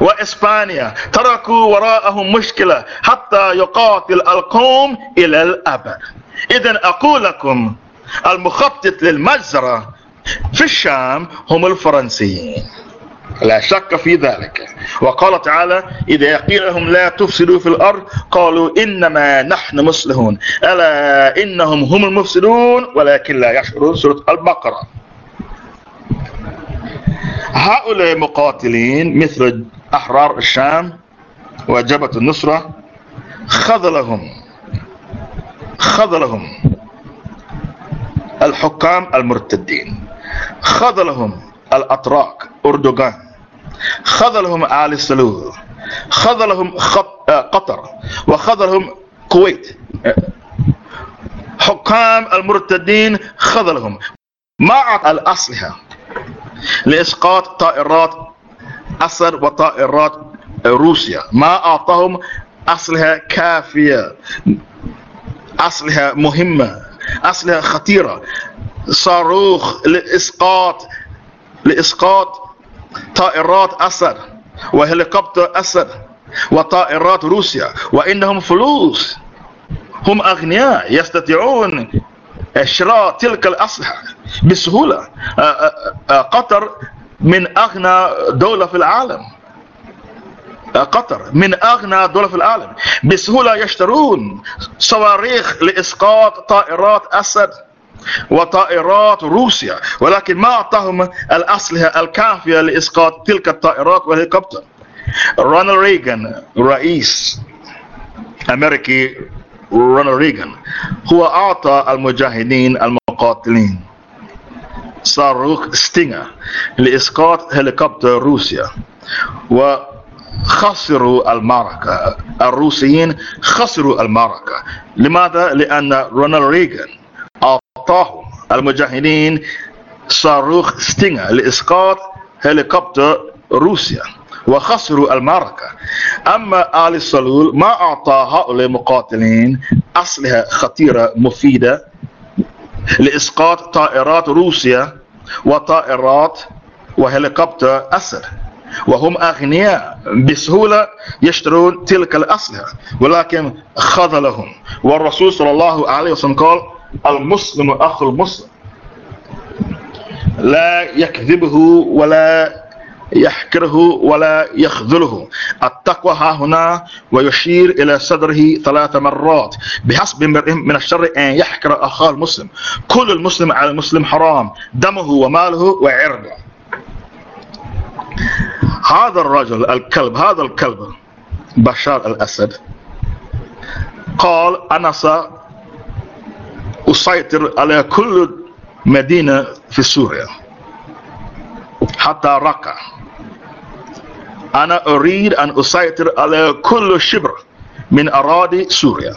وإسبانيا تركوا وراءهم مشكلة حتى يقاتل القوم إلى الأبد. إذا أقول لكم المخطط للمجزرة في الشام هم الفرنسيين. لا شك في ذلك. وقال تعالى إذا قيل لهم لا تفسدوا في الأرض قالوا إنما نحن مصلحون ألا إنهم هم المفسدون؟ ولكن لا يشعرون سورة البقرة. هؤلاء مقاتلين مثل أحرار الشام وجبهة النصرة خذلهم خذلهم الحكام المرتدين خذلهم الأتراك أردوغان خذلهم آل سلول. خذلهم آه، قطر. وخذلهم كويت. حكام المرتدين خذلهم. ما أعطى الأسلحة لإسقاط طائرات أسد وطائرات روسيا. ما أعطاهم أسلحة كافية. أصلها مهمة. أصلها خطيرة. صاروخ لإسقاط لإسقاط طائرات أسد وهليكوبتر أسد وطائرات روسيا وإنهم فلوس. هم أغنياء يستطيعون شراء تلك الأسلحة بسهولة. آه، آه، آه، قطر من أغنى دولة في العالم. قطر من أغنى دولة في العالم. بسهولة يشترون صواريخ لإسقاط طائرات أسد. وطائرات روسيا ولكن ما أعطاهم الأسلحة الكافية لإسقاط تلك الطائرات والهليكوبتر رونالد ريغان رئيس أمريكي رونالد ريغان هو أعطى المجاهدين المقاتلين صاروخ ستينجر لإسقاط هليكوبتر روسيا وخسروا المعركة. الروسيين خسروا المعركة. لماذا؟ لأن رونالد ريغان أعطاهم. المجاهدين صاروخ ستينجر لإسقاط هليكوبتر روسيا وخسروا المعركة. أما آل الصلول ما أعطى هؤلاء المقاتلين أسلحة خطيرة مفيدة لإسقاط طائرات روسيا وطائرات وهليكوبتر أسد. وهم أغنياء بسهولة يشترون تلك الأسلحة ولكن خذلهم. والرسول صلى الله عليه وسلم قال المسلم أخو المسلم. لا يكذبه ولا يحكره ولا يخذله. التقوى ها هنا ويشير إلى صدره ثلاث مرات. بحسب من الشر أن يحكر أخاه المسلم. كل المسلم على المسلم حرام. دمه وماله وعرضه. هذا الرجل الكلب هذا الكلب بشار الأسد. قال أنا سأسيطر على كل مدينة في سوريا حتى رقع أنا أريد أن أسيطر على كل شبر من أراضي سوريا.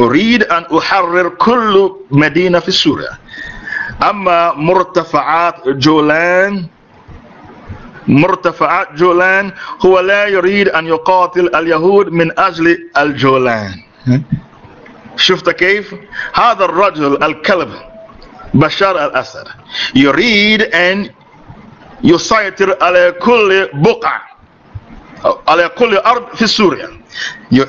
أريد أن أحرر كل مدينة في سوريا. أما مرتفعات جولان مرتفعات جولان هو لا يريد أن يقاتل اليهود من أجل الجولان. شفت كيف؟ هذا الرجل الكلب بشار الأسد يريد أن يسيطر على كل بقعة على كل أرض في سوريا.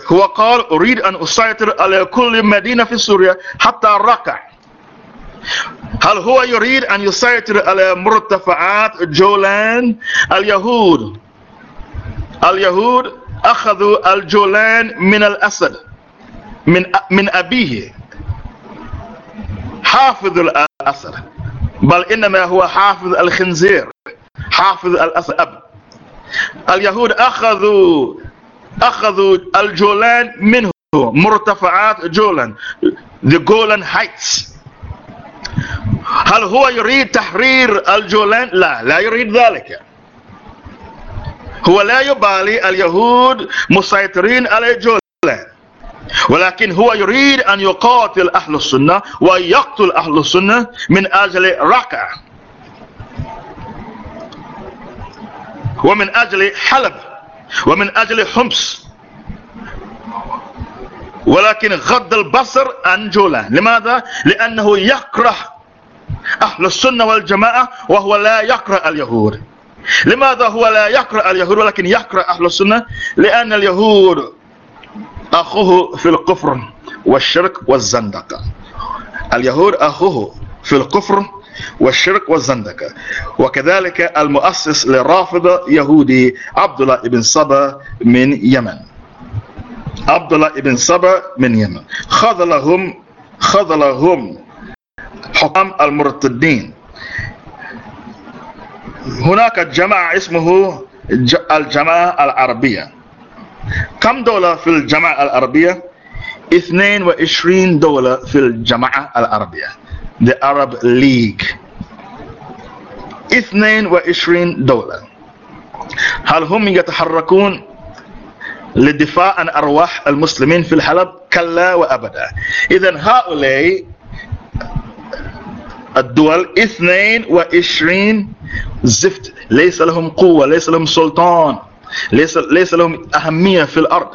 هو قال أريد أن أسيطر على كل مدينة في سوريا حتى رقع هل هو يريد أن يسيطر على مرتفعات جولان؟ اليهود اليهود أخذوا الجولان من الأسد. من من أبيه. حافظ الأسد بل إنما هو حافظ الخنزير. حافظ الأسد أب. اليهود أخذوا أخذوا الجولان منه. مرتفعات جولان. The Golan Heights. هل هو يريد تحرير الجولان؟ لا لا يريد ذلك. هو لا يبالي اليهود مسيطرين على الجولان. ولكن هو يريد أن يقاتل أهل السنة ويقتل أهل السنة من أجل ركع ومن أجل حلب ومن أجل حمص. ولكن غض البصر عن جولان لماذا؟ لأنه يكره أهل السنة والجماعة وهو لا يكره اليهود. لماذا هو لا يكره اليهود ولكن يكره أهل السنة؟ لأن اليهود أخوه في الكفر والشرك والزندقة. اليهود أخوه في الكفر والشرك والزندقة. وكذلك المؤسس للرافضة يهودي عبد الله بن صبا من يمن. عبد الله بن صبا من يمن. خذلهم خذلهم حكام المرتدين. هناك جماعة اسمه الجماعة العربية. كم دولة في الجماعة العربية؟ 22 دولة في الجماعة العربية. The Arab League. 22 دولة هل هم يتحركون للدفاع عن أرواح المسلمين في الحلب؟ كلا وأبدا. إذا هؤلاء الدول 22 زفت. ليس لهم قوة ليس لهم سلطان. ليس ليس لهم أهمية في الأرض.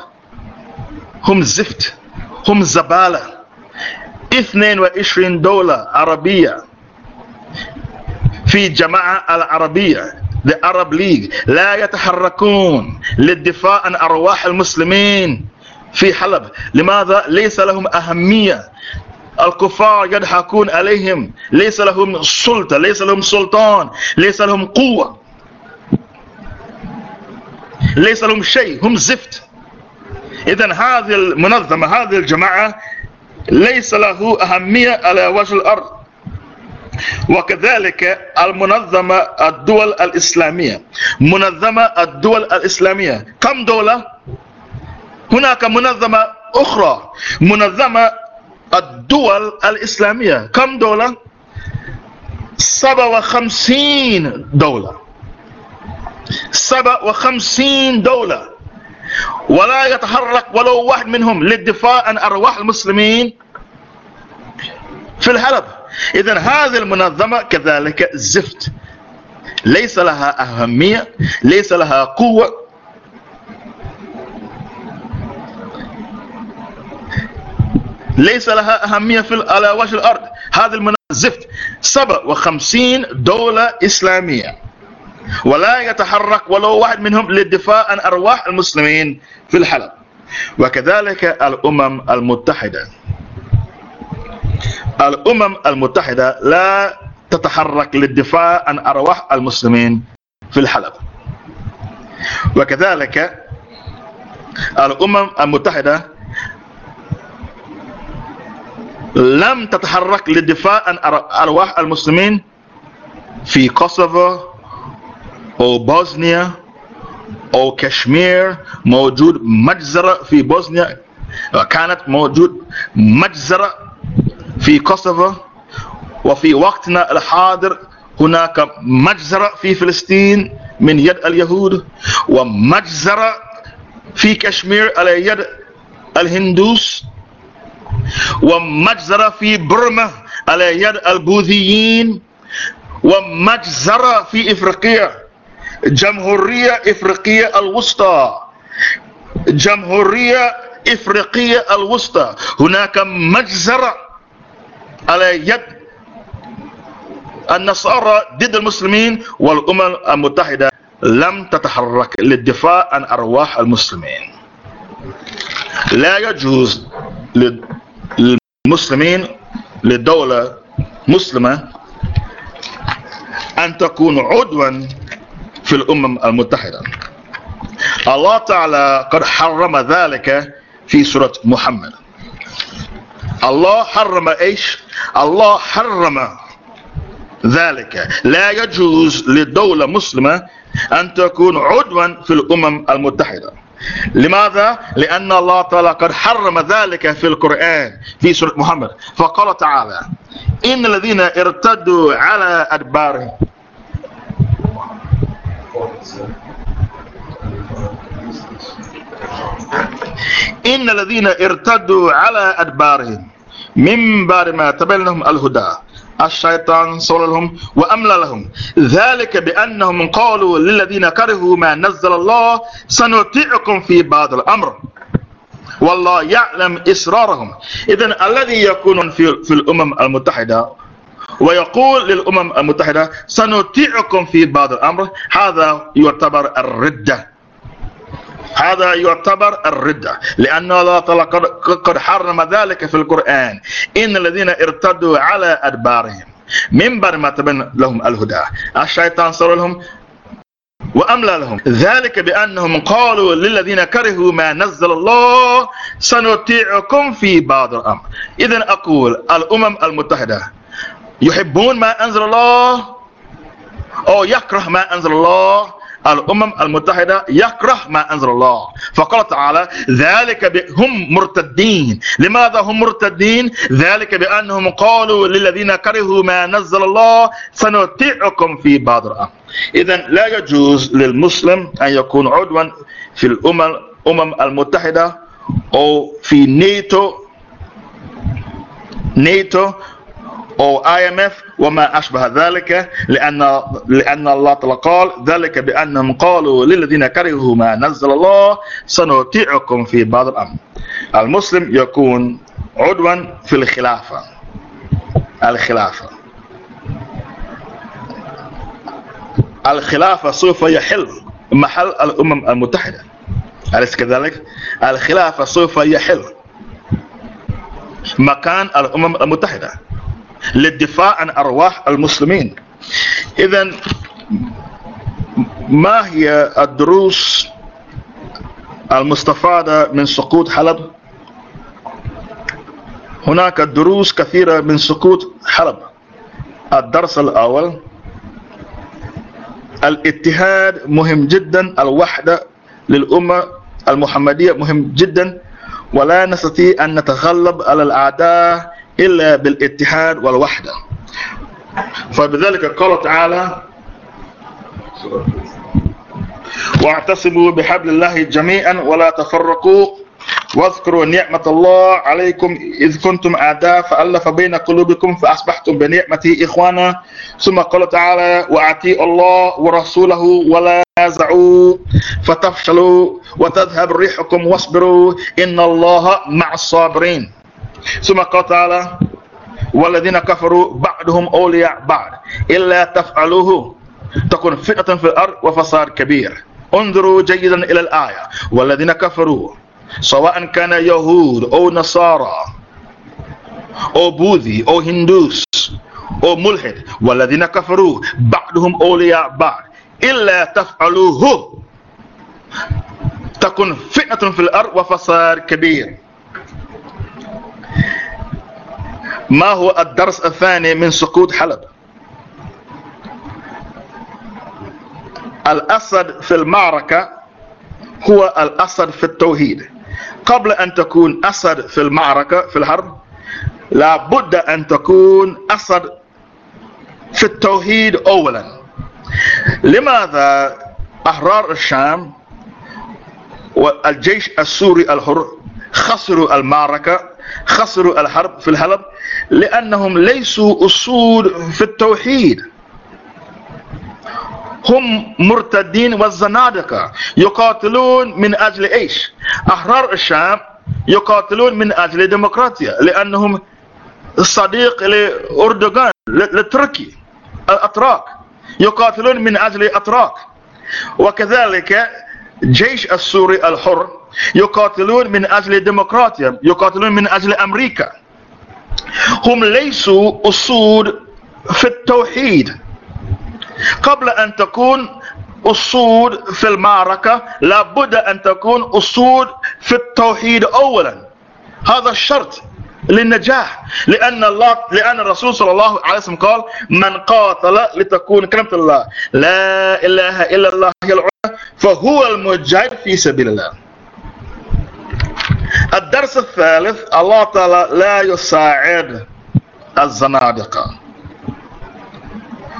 هم زفت هم زبالة. 22 دولة عربية في جماعة العربية The Arab League لا يتحركون للدفاع عن أرواح المسلمين في حلب. لماذا؟ ليس لهم أهمية. الكفار يضحكون عليهم. ليس لهم سلطة ليس لهم سلطان ليس لهم قوة. ليس لهم شيء هم زفت. إذا هذه المنظمة هذه الجماعة ليس له أهمية على وجه الأرض. وكذلك المنظمة الدول الإسلامية. منظمة الدول الإسلامية. كم دولة؟ هناك منظمة أخرى. منظمة الدول الإسلامية. كم دولة؟ 57 دولة. 57 دولة. ولا يتحرك ولو واحد منهم للدفاع عن أرواح المسلمين في الحلب إذا هذه المنظمة كذلك زفت. ليس لها أهمية ليس لها قوة. ليس لها أهمية في على وجه الأرض. هذه المنظمة زفت. 57 دولة إسلامية. ولا يتحرك ولو واحد منهم للدفاع عن أرواح المسلمين في الحلب. وكذلك الأمم المتحدة. الأمم المتحدة لا تتحرك للدفاع عن أرواح المسلمين في الحلب. وكذلك الأمم المتحدة لم تتحرك للدفاع عن أرواح المسلمين في كوسوفو أو بوسنيا أو كشمير موجود مجزرة في بوسنيا كانت موجود مجزرة في كوسوفو. وفي وقتنا الحاضر هناك مجزرة في فلسطين من يد اليهود ومجزرة في كشمير على يد الهندوس ومجزرة في برما على يد البوذيين ومجزرة في إفريقيا. جمهورية إفريقية الوسطى. جمهورية إفريقية الوسطى. هناك مجزرة على يد النصارى ضد المسلمين والأمم المتحدة. لم تتحرك للدفاع عن أرواح المسلمين. لا يجوز للمسلمين للدولة مسلمة أن تكون عضوا في الأمم المتحدة. الله تعالى قد حرم ذلك في سورة محمد. الله حرم إيش؟ الله حرم ذلك. لا يجوز للدولة مسلمة أن تكون عضوا في الأمم المتحدة. لماذا؟ لأن الله تعالى قد حرم ذلك في القرآن في سورة محمد. فقال تعالى إن الذين ارتدوا على أدبارهم إن الذين ارتدوا على أدبارهم من بعد ما تبين لهم الهدى الشيطان صلى لهم وأملى لهم. ذلك بأنهم قالوا للذين كرهوا ما نزل الله سنطيعكم في بعض الأمر. والله يعلم إسرارهم. إذن الذي يكون في, في الأمم المتحدة ويقول للأمم المتحدة سنطيعكم في بعض الأمر. هذا يعتبر الردة هذا يعتبر الردة لأن الله تعالى قد حرم ذلك في القرآن. إن الذين ارتدوا على أدبارهم من بعد ما تبين لهم الهدى. الشيطان صار لهم وأملى لهم. ذلك بأنهم قالوا للذين كرهوا ما نزل الله سنطيعكم في بعض الأمر. إذا أقول الأمم المتحدة يحبون ما أنزل الله أو يكره ما أنزل الله. الأمم المتحدة يكره ما أنزل الله. فقال تعالى ذلك هم مرتدين. لماذا هم مرتدين؟ ذلك بأنهم قالوا للذين كرهوا ما نزل الله سنطيعكم في بعض الأمر إذا لا يجوز للمسلم أن يكون عضوا في الأمم الأمم المتحدة أو في نيتو نيتو أو IMF وما أشبه ذلك لأن لأن الله تعالى قال ذلك بأنهم قالوا للذين كرهوا ما نزل الله سنطيعكم في بعض الأمر المسلم يكون عضوا في الخلافة الخلافة الخلافة سوف يحل محل الأمم المتحدة أليس كذلك؟ الخلافة سوف يحل مكان الأمم المتحدة للدفاع عن أرواح المسلمين. إذا ما هي الدروس المستفادة من سقوط حلب؟ هناك دروس كثيرة من سقوط حلب. الدرس الأول الاتحاد مهم جدا الوحدة للأمة المحمدية مهم جدا ولا نستطيع أن نتغلب على الأعداء إلا بالاتحاد والوحدة. فبذلك قال تعالى واعتصموا بحبل الله جميعا ولا تفرقوا واذكروا نعمة الله عليكم إذ كنتم أعداء فألف بين قلوبكم فأصبحتم بنعمته إخوانا. ثم قال تعالى وأعطيوا الله ورسوله ولا تنازعوا فتفشلوا وتذهب ريحكم واصبروا إن الله مع الصابرين. ثم قال تعالى والذين كفروا بعدهم أولياء بعد إلا تفعلوه. تكون فتنة في الأرض وفساد كبير. انظروا جيدا إلى الآية. والذين كفروا سواء كان يهود أو نصارى أو بوذي أو هندوس أو ملحد والذين كفروا بعدهم أولياء بعد إلا تفعلوه. تكون فتنة في الأرض وفساد كبير. ما هو الدرس الثاني من سقوط حلب؟ الأسد في المعركة هو الأسد في التوحيد. قبل أن تكون أسد في المعركة في الحرب لابد أن تكون أسد في التوحيد أولا. لماذا أحرار الشام والجيش السوري الحر خسروا المعركة خسروا الحرب في الحلب لأنهم ليسوا أسود في التوحيد. هم مرتدين والزنادقة يقاتلون من أجل إيش؟ أحرار الشام يقاتلون من أجل الديمقراطية لأنهم صديق لأردوغان لتركي الأتراك يقاتلون من أجل الأتراك. وكذلك جيش السوري الحر يقاتلون من أجل الديمقراطية يقاتلون من أجل أمريكا. هم ليسوا أسود في التوحيد. قبل أن تكون أسود في المعركة لابد أن تكون أسود في التوحيد أولا. هذا الشرط للنجاح لأن الله لأن الرسول صلى الله عليه وسلم قال من قاتل لتكون كلمة الله. لا إله إلا الله فهو المجاهد في سبيل الله. الدرس الثالث الله تعالى لا يساعد الزنادقة.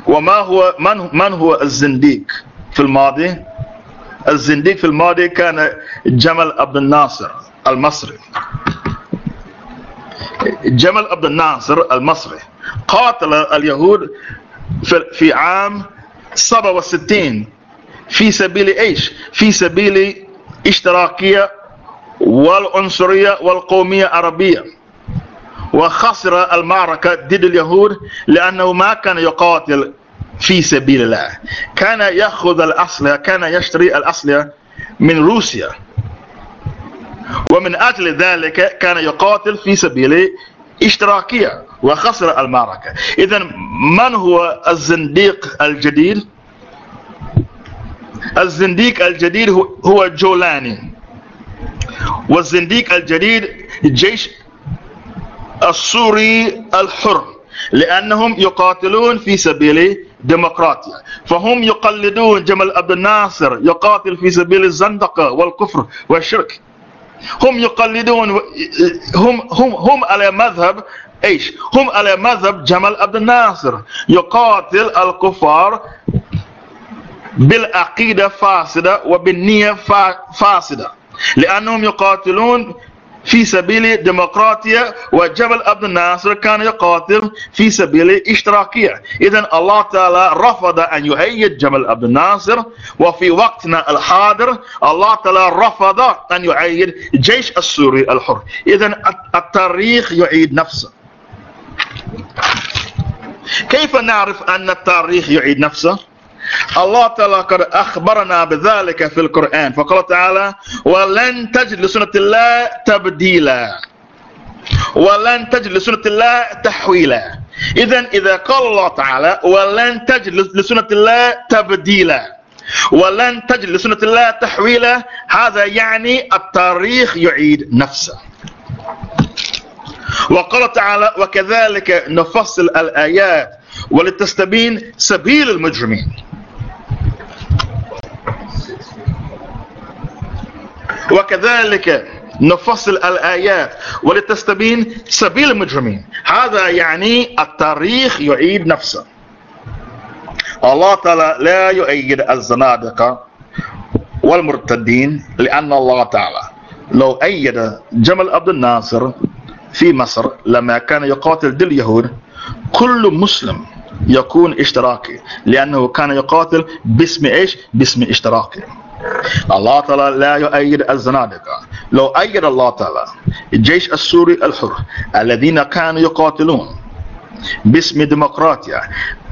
وما هو من من هو الزنديق في الماضي؟ الزنديق في الماضي كان جمال عبد الناصر المصري. جمال عبد الناصر المصري قاتل اليهود في عام 67 في سبيل إيش؟ في سبيل إشتراكية والعنصرية والقومية العربية وخسر المعركة ضد اليهود لأنه ما كان يقاتل في سبيل الله. كان يأخذ الأصل كان يشتري الأصل من روسيا. ومن أجل ذلك كان يقاتل في سبيل إشتراكية وخسر المعركة. إذا من هو الزنديق الجديد؟ الزنديق الجديد هو جولاني. والزنديق الجديد جيش السوري الحر لأنهم يقاتلون في سبيل ديمقراطيا فهم يقلدون جمال عبد الناصر يقاتل في سبيل الزندقة والكفر والشرك. هم يقلدون هم هم هم على مذهب إيش؟ هم على مذهب جمال عبد الناصر. يقاتل الكفار بالعقيدة فاسدة وبالنية فاسدة. لأنهم يقاتلون في سبيل ديمقراطية وجبل عبد الناصر كان يقاتل في سبيل اشتراكية إذا الله تعالى رفض أن يؤيد جبل عبد الناصر. وفي وقتنا الحاضر الله تعالى رفض أن يؤيد جيش السوري الحر. إذا التاريخ يعيد نفسه. كيف نعرف أن التاريخ يعيد نفسه؟ الله تعالى قد أخبرنا بذلك في القرآن. فقال تعالى ولن تجد لسنة الله تبديلا. ولن تجد لسنة الله تحويلا. إذا إذا قال الله تعالى ولن تجد لسنة الله تبديلا. ولن تجد لسنة الله تحويلا. هذا يعني التاريخ يعيد نفسه. وقال تعالى وكذلك نفصل الآيات ولتستبين سبيل المجرمين. وكذلك نفصل الآيات ولتستبين سبيل المجرمين. هذا يعني التاريخ يعيد نفسه. الله تعالى لا يؤيد الزنادقة والمرتدين لأن الله تعالى لو أيد جمل عبد الناصر في مصر لما كان يقاتل ضد اليهود كل مسلم يكون اشتراكي لأنه كان يقاتل باسم إيش؟ باسم إشتراكي. الله تعالى لا يؤيد الزنادقة لو أيد الله تعالى الجيش السوري الحر الذين كانوا يقاتلون باسم ديمقراطيا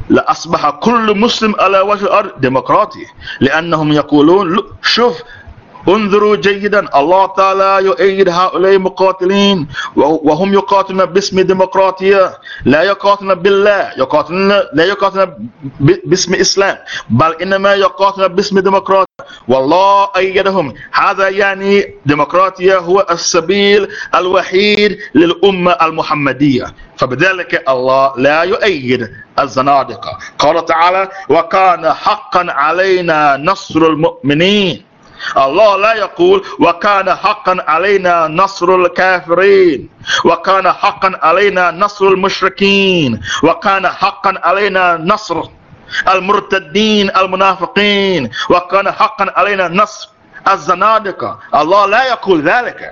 لأصبح كل مسلم على وجه الأرض ديمقراطي لأنهم يقولون شوف انظروا جيدا. الله تعالى يؤيد هؤلاء المقاتلين. وهم يقاتلون باسم ديمقراطية. لا يقاتلون بالله. يقاتلون لا يقاتلون باسم إسلام. بل إنما يقاتلون باسم ديمقراطية. والله أيدهم. هذا يعني ديمقراطية هو السبيل الوحيد للأمة المحمدية. فبذلك الله لا يؤيد الزنادقة. قال تعالى وكان حقا علينا نصر المؤمنين. الله لا يقول وكان حقا علينا نصر الكافرين. وكان حقا علينا نصر المشركين. وكان حقا علينا نصر المرتدين المنافقين. وكان حقا علينا نصر الزنادقة. الله لا يقول ذلك.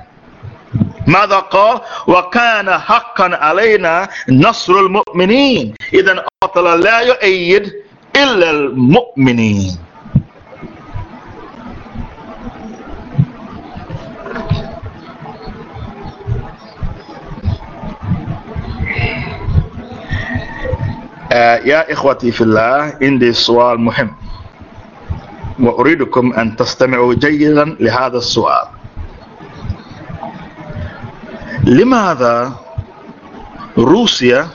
ماذا قال؟ وكان حقا علينا نصر المؤمنين. إذا الله لا يؤيد إلا المؤمنين. يا إخوتي في الله عندي سؤال مهم وأريدكم أن تستمعوا جيدا لهذا السؤال لماذا روسيا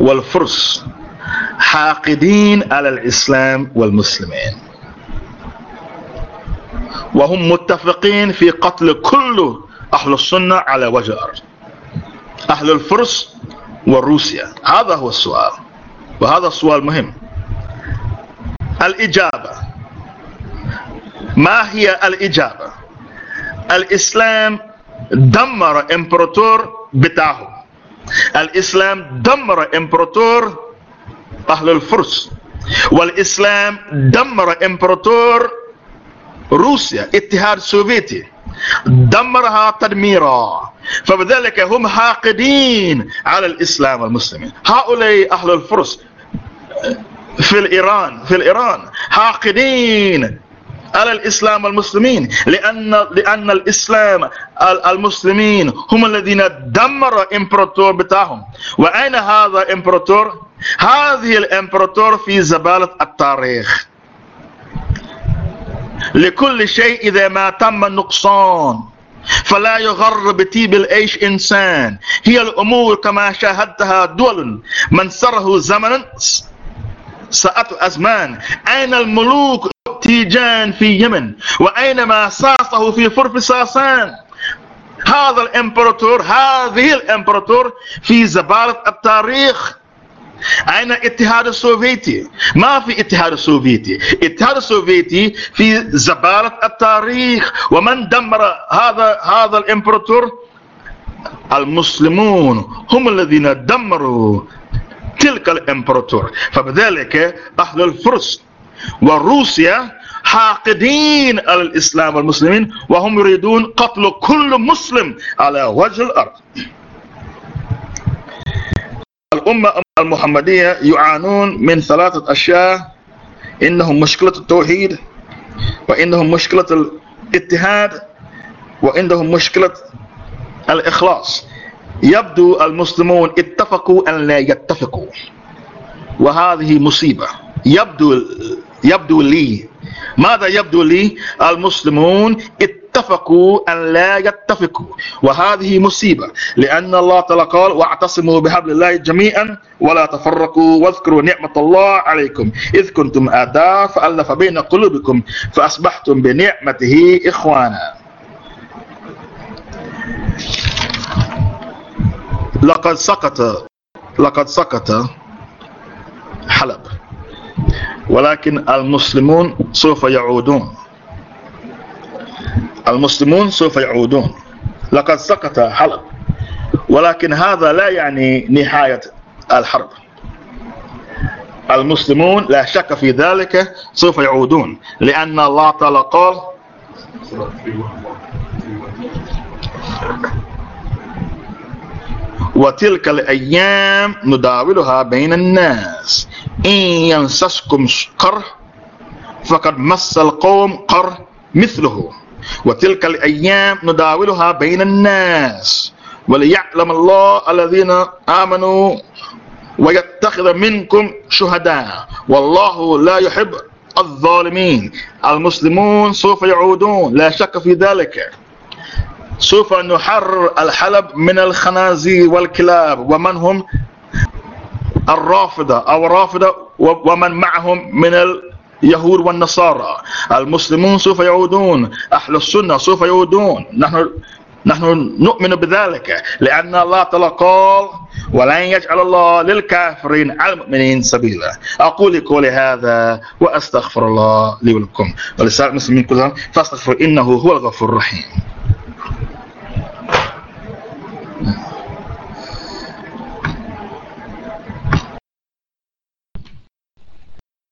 والفرس حاقدين على الإسلام والمسلمين وهم متفقين في قتل كل أهل السنة على وجه الأرض أهل الفرس وروسيا. هذا هو السؤال. وهذا السؤال مهم. الإجابة. ما هي الإجابة؟ الإسلام دمر إمبراطور بتاعهم الإسلام دمر إمبراطور أهل الفرس. والإسلام دمر إمبراطور روسيا اتحاد سوفيتي. دمرها تدميرا. فبذلك هم حاقدين على الإسلام والمسلمين. هؤلاء أهل الفرس في الإيران في الإيران حاقدين على الإسلام والمسلمين. لأن لأن الإسلام المسلمين هم الذين دمر الإمبراطور بتاعهم. وأين هذا الإمبراطور؟ هذه الإمبراطور في زبالة التاريخ. لكل شيء إذا ما تم النقصان فلا يغر بطيب العيش إنسان. هي الأمور كما شاهدتها دول من سره زمنا سأت أزمان. أين الملوك تيجان في يمن؟ وأين ما ساسه في فرف ساسان؟ هذا الإمبراطور هذه الإمبراطور في زبالة التاريخ. أين الاتحاد السوفيتي؟ ما في اتحاد السوفيتي، الاتحاد السوفيتي في زبالة التاريخ، ومن دمر هذا هذا الإمبراطور؟ المسلمون. هم الذين دمروا تلك الإمبراطور، فبذلك أهل الفرس وروسيا حاقدين على الإسلام والمسلمين وهم يريدون قتل كل مسلم على وجه الأرض. الأمة المحمدية يعانون من ثلاثة أشياء. إنهم مشكلة التوحيد وإنهم مشكلة الاتحاد وعندهم مشكلة الإخلاص. يبدو المسلمون اتفقوا أن لا يتفقوا وهذه مصيبة. يبدو يبدو لي. ماذا يبدو لي؟ المسلمون اتفقوا أن لا يتفقوا. وهذه مصيبة لأن الله تعالى قال واعتصموا بحبل الله جميعا ولا تفرقوا واذكروا نعمة الله عليكم. إذ كنتم أعداء فألف بين قلوبكم فأصبحتم بنعمته إخوانا. لقد سقط لقد سقط حلب ولكن المسلمون سوف يعودون. المسلمون سوف يعودون. لقد سقط حلب. ولكن هذا لا يعني نهاية الحرب. المسلمون لا شك في ذلك سوف يعودون. لأن الله تعالى قال وتلك الأيام نداولها بين الناس. إن ينسسكم قر فقد مس القوم قر مثله. وتلك الأيام نداولها بين الناس. وليعلم الله الذين آمنوا ويتخذ منكم شهداء. والله لا يحب الظالمين. المسلمون سوف يعودون. لا شك في ذلك. سوف نحرر الحلب من الخنازير والكلاب. ومن هم الرافضة أو الرافضة ومن معهم من اليهود والنصارى. المسلمون سوف يعودون. أهل السنة سوف يعودون. نحن نحن نؤمن بذلك لأن الله تعالى قال ولن يجعل الله للكافرين على المؤمنين سبيلا. أقول قولي هذا وأستغفر الله لي ولكم. ولسائر المسلمين كلهم فاستغفر إنه هو الغفور الرحيم.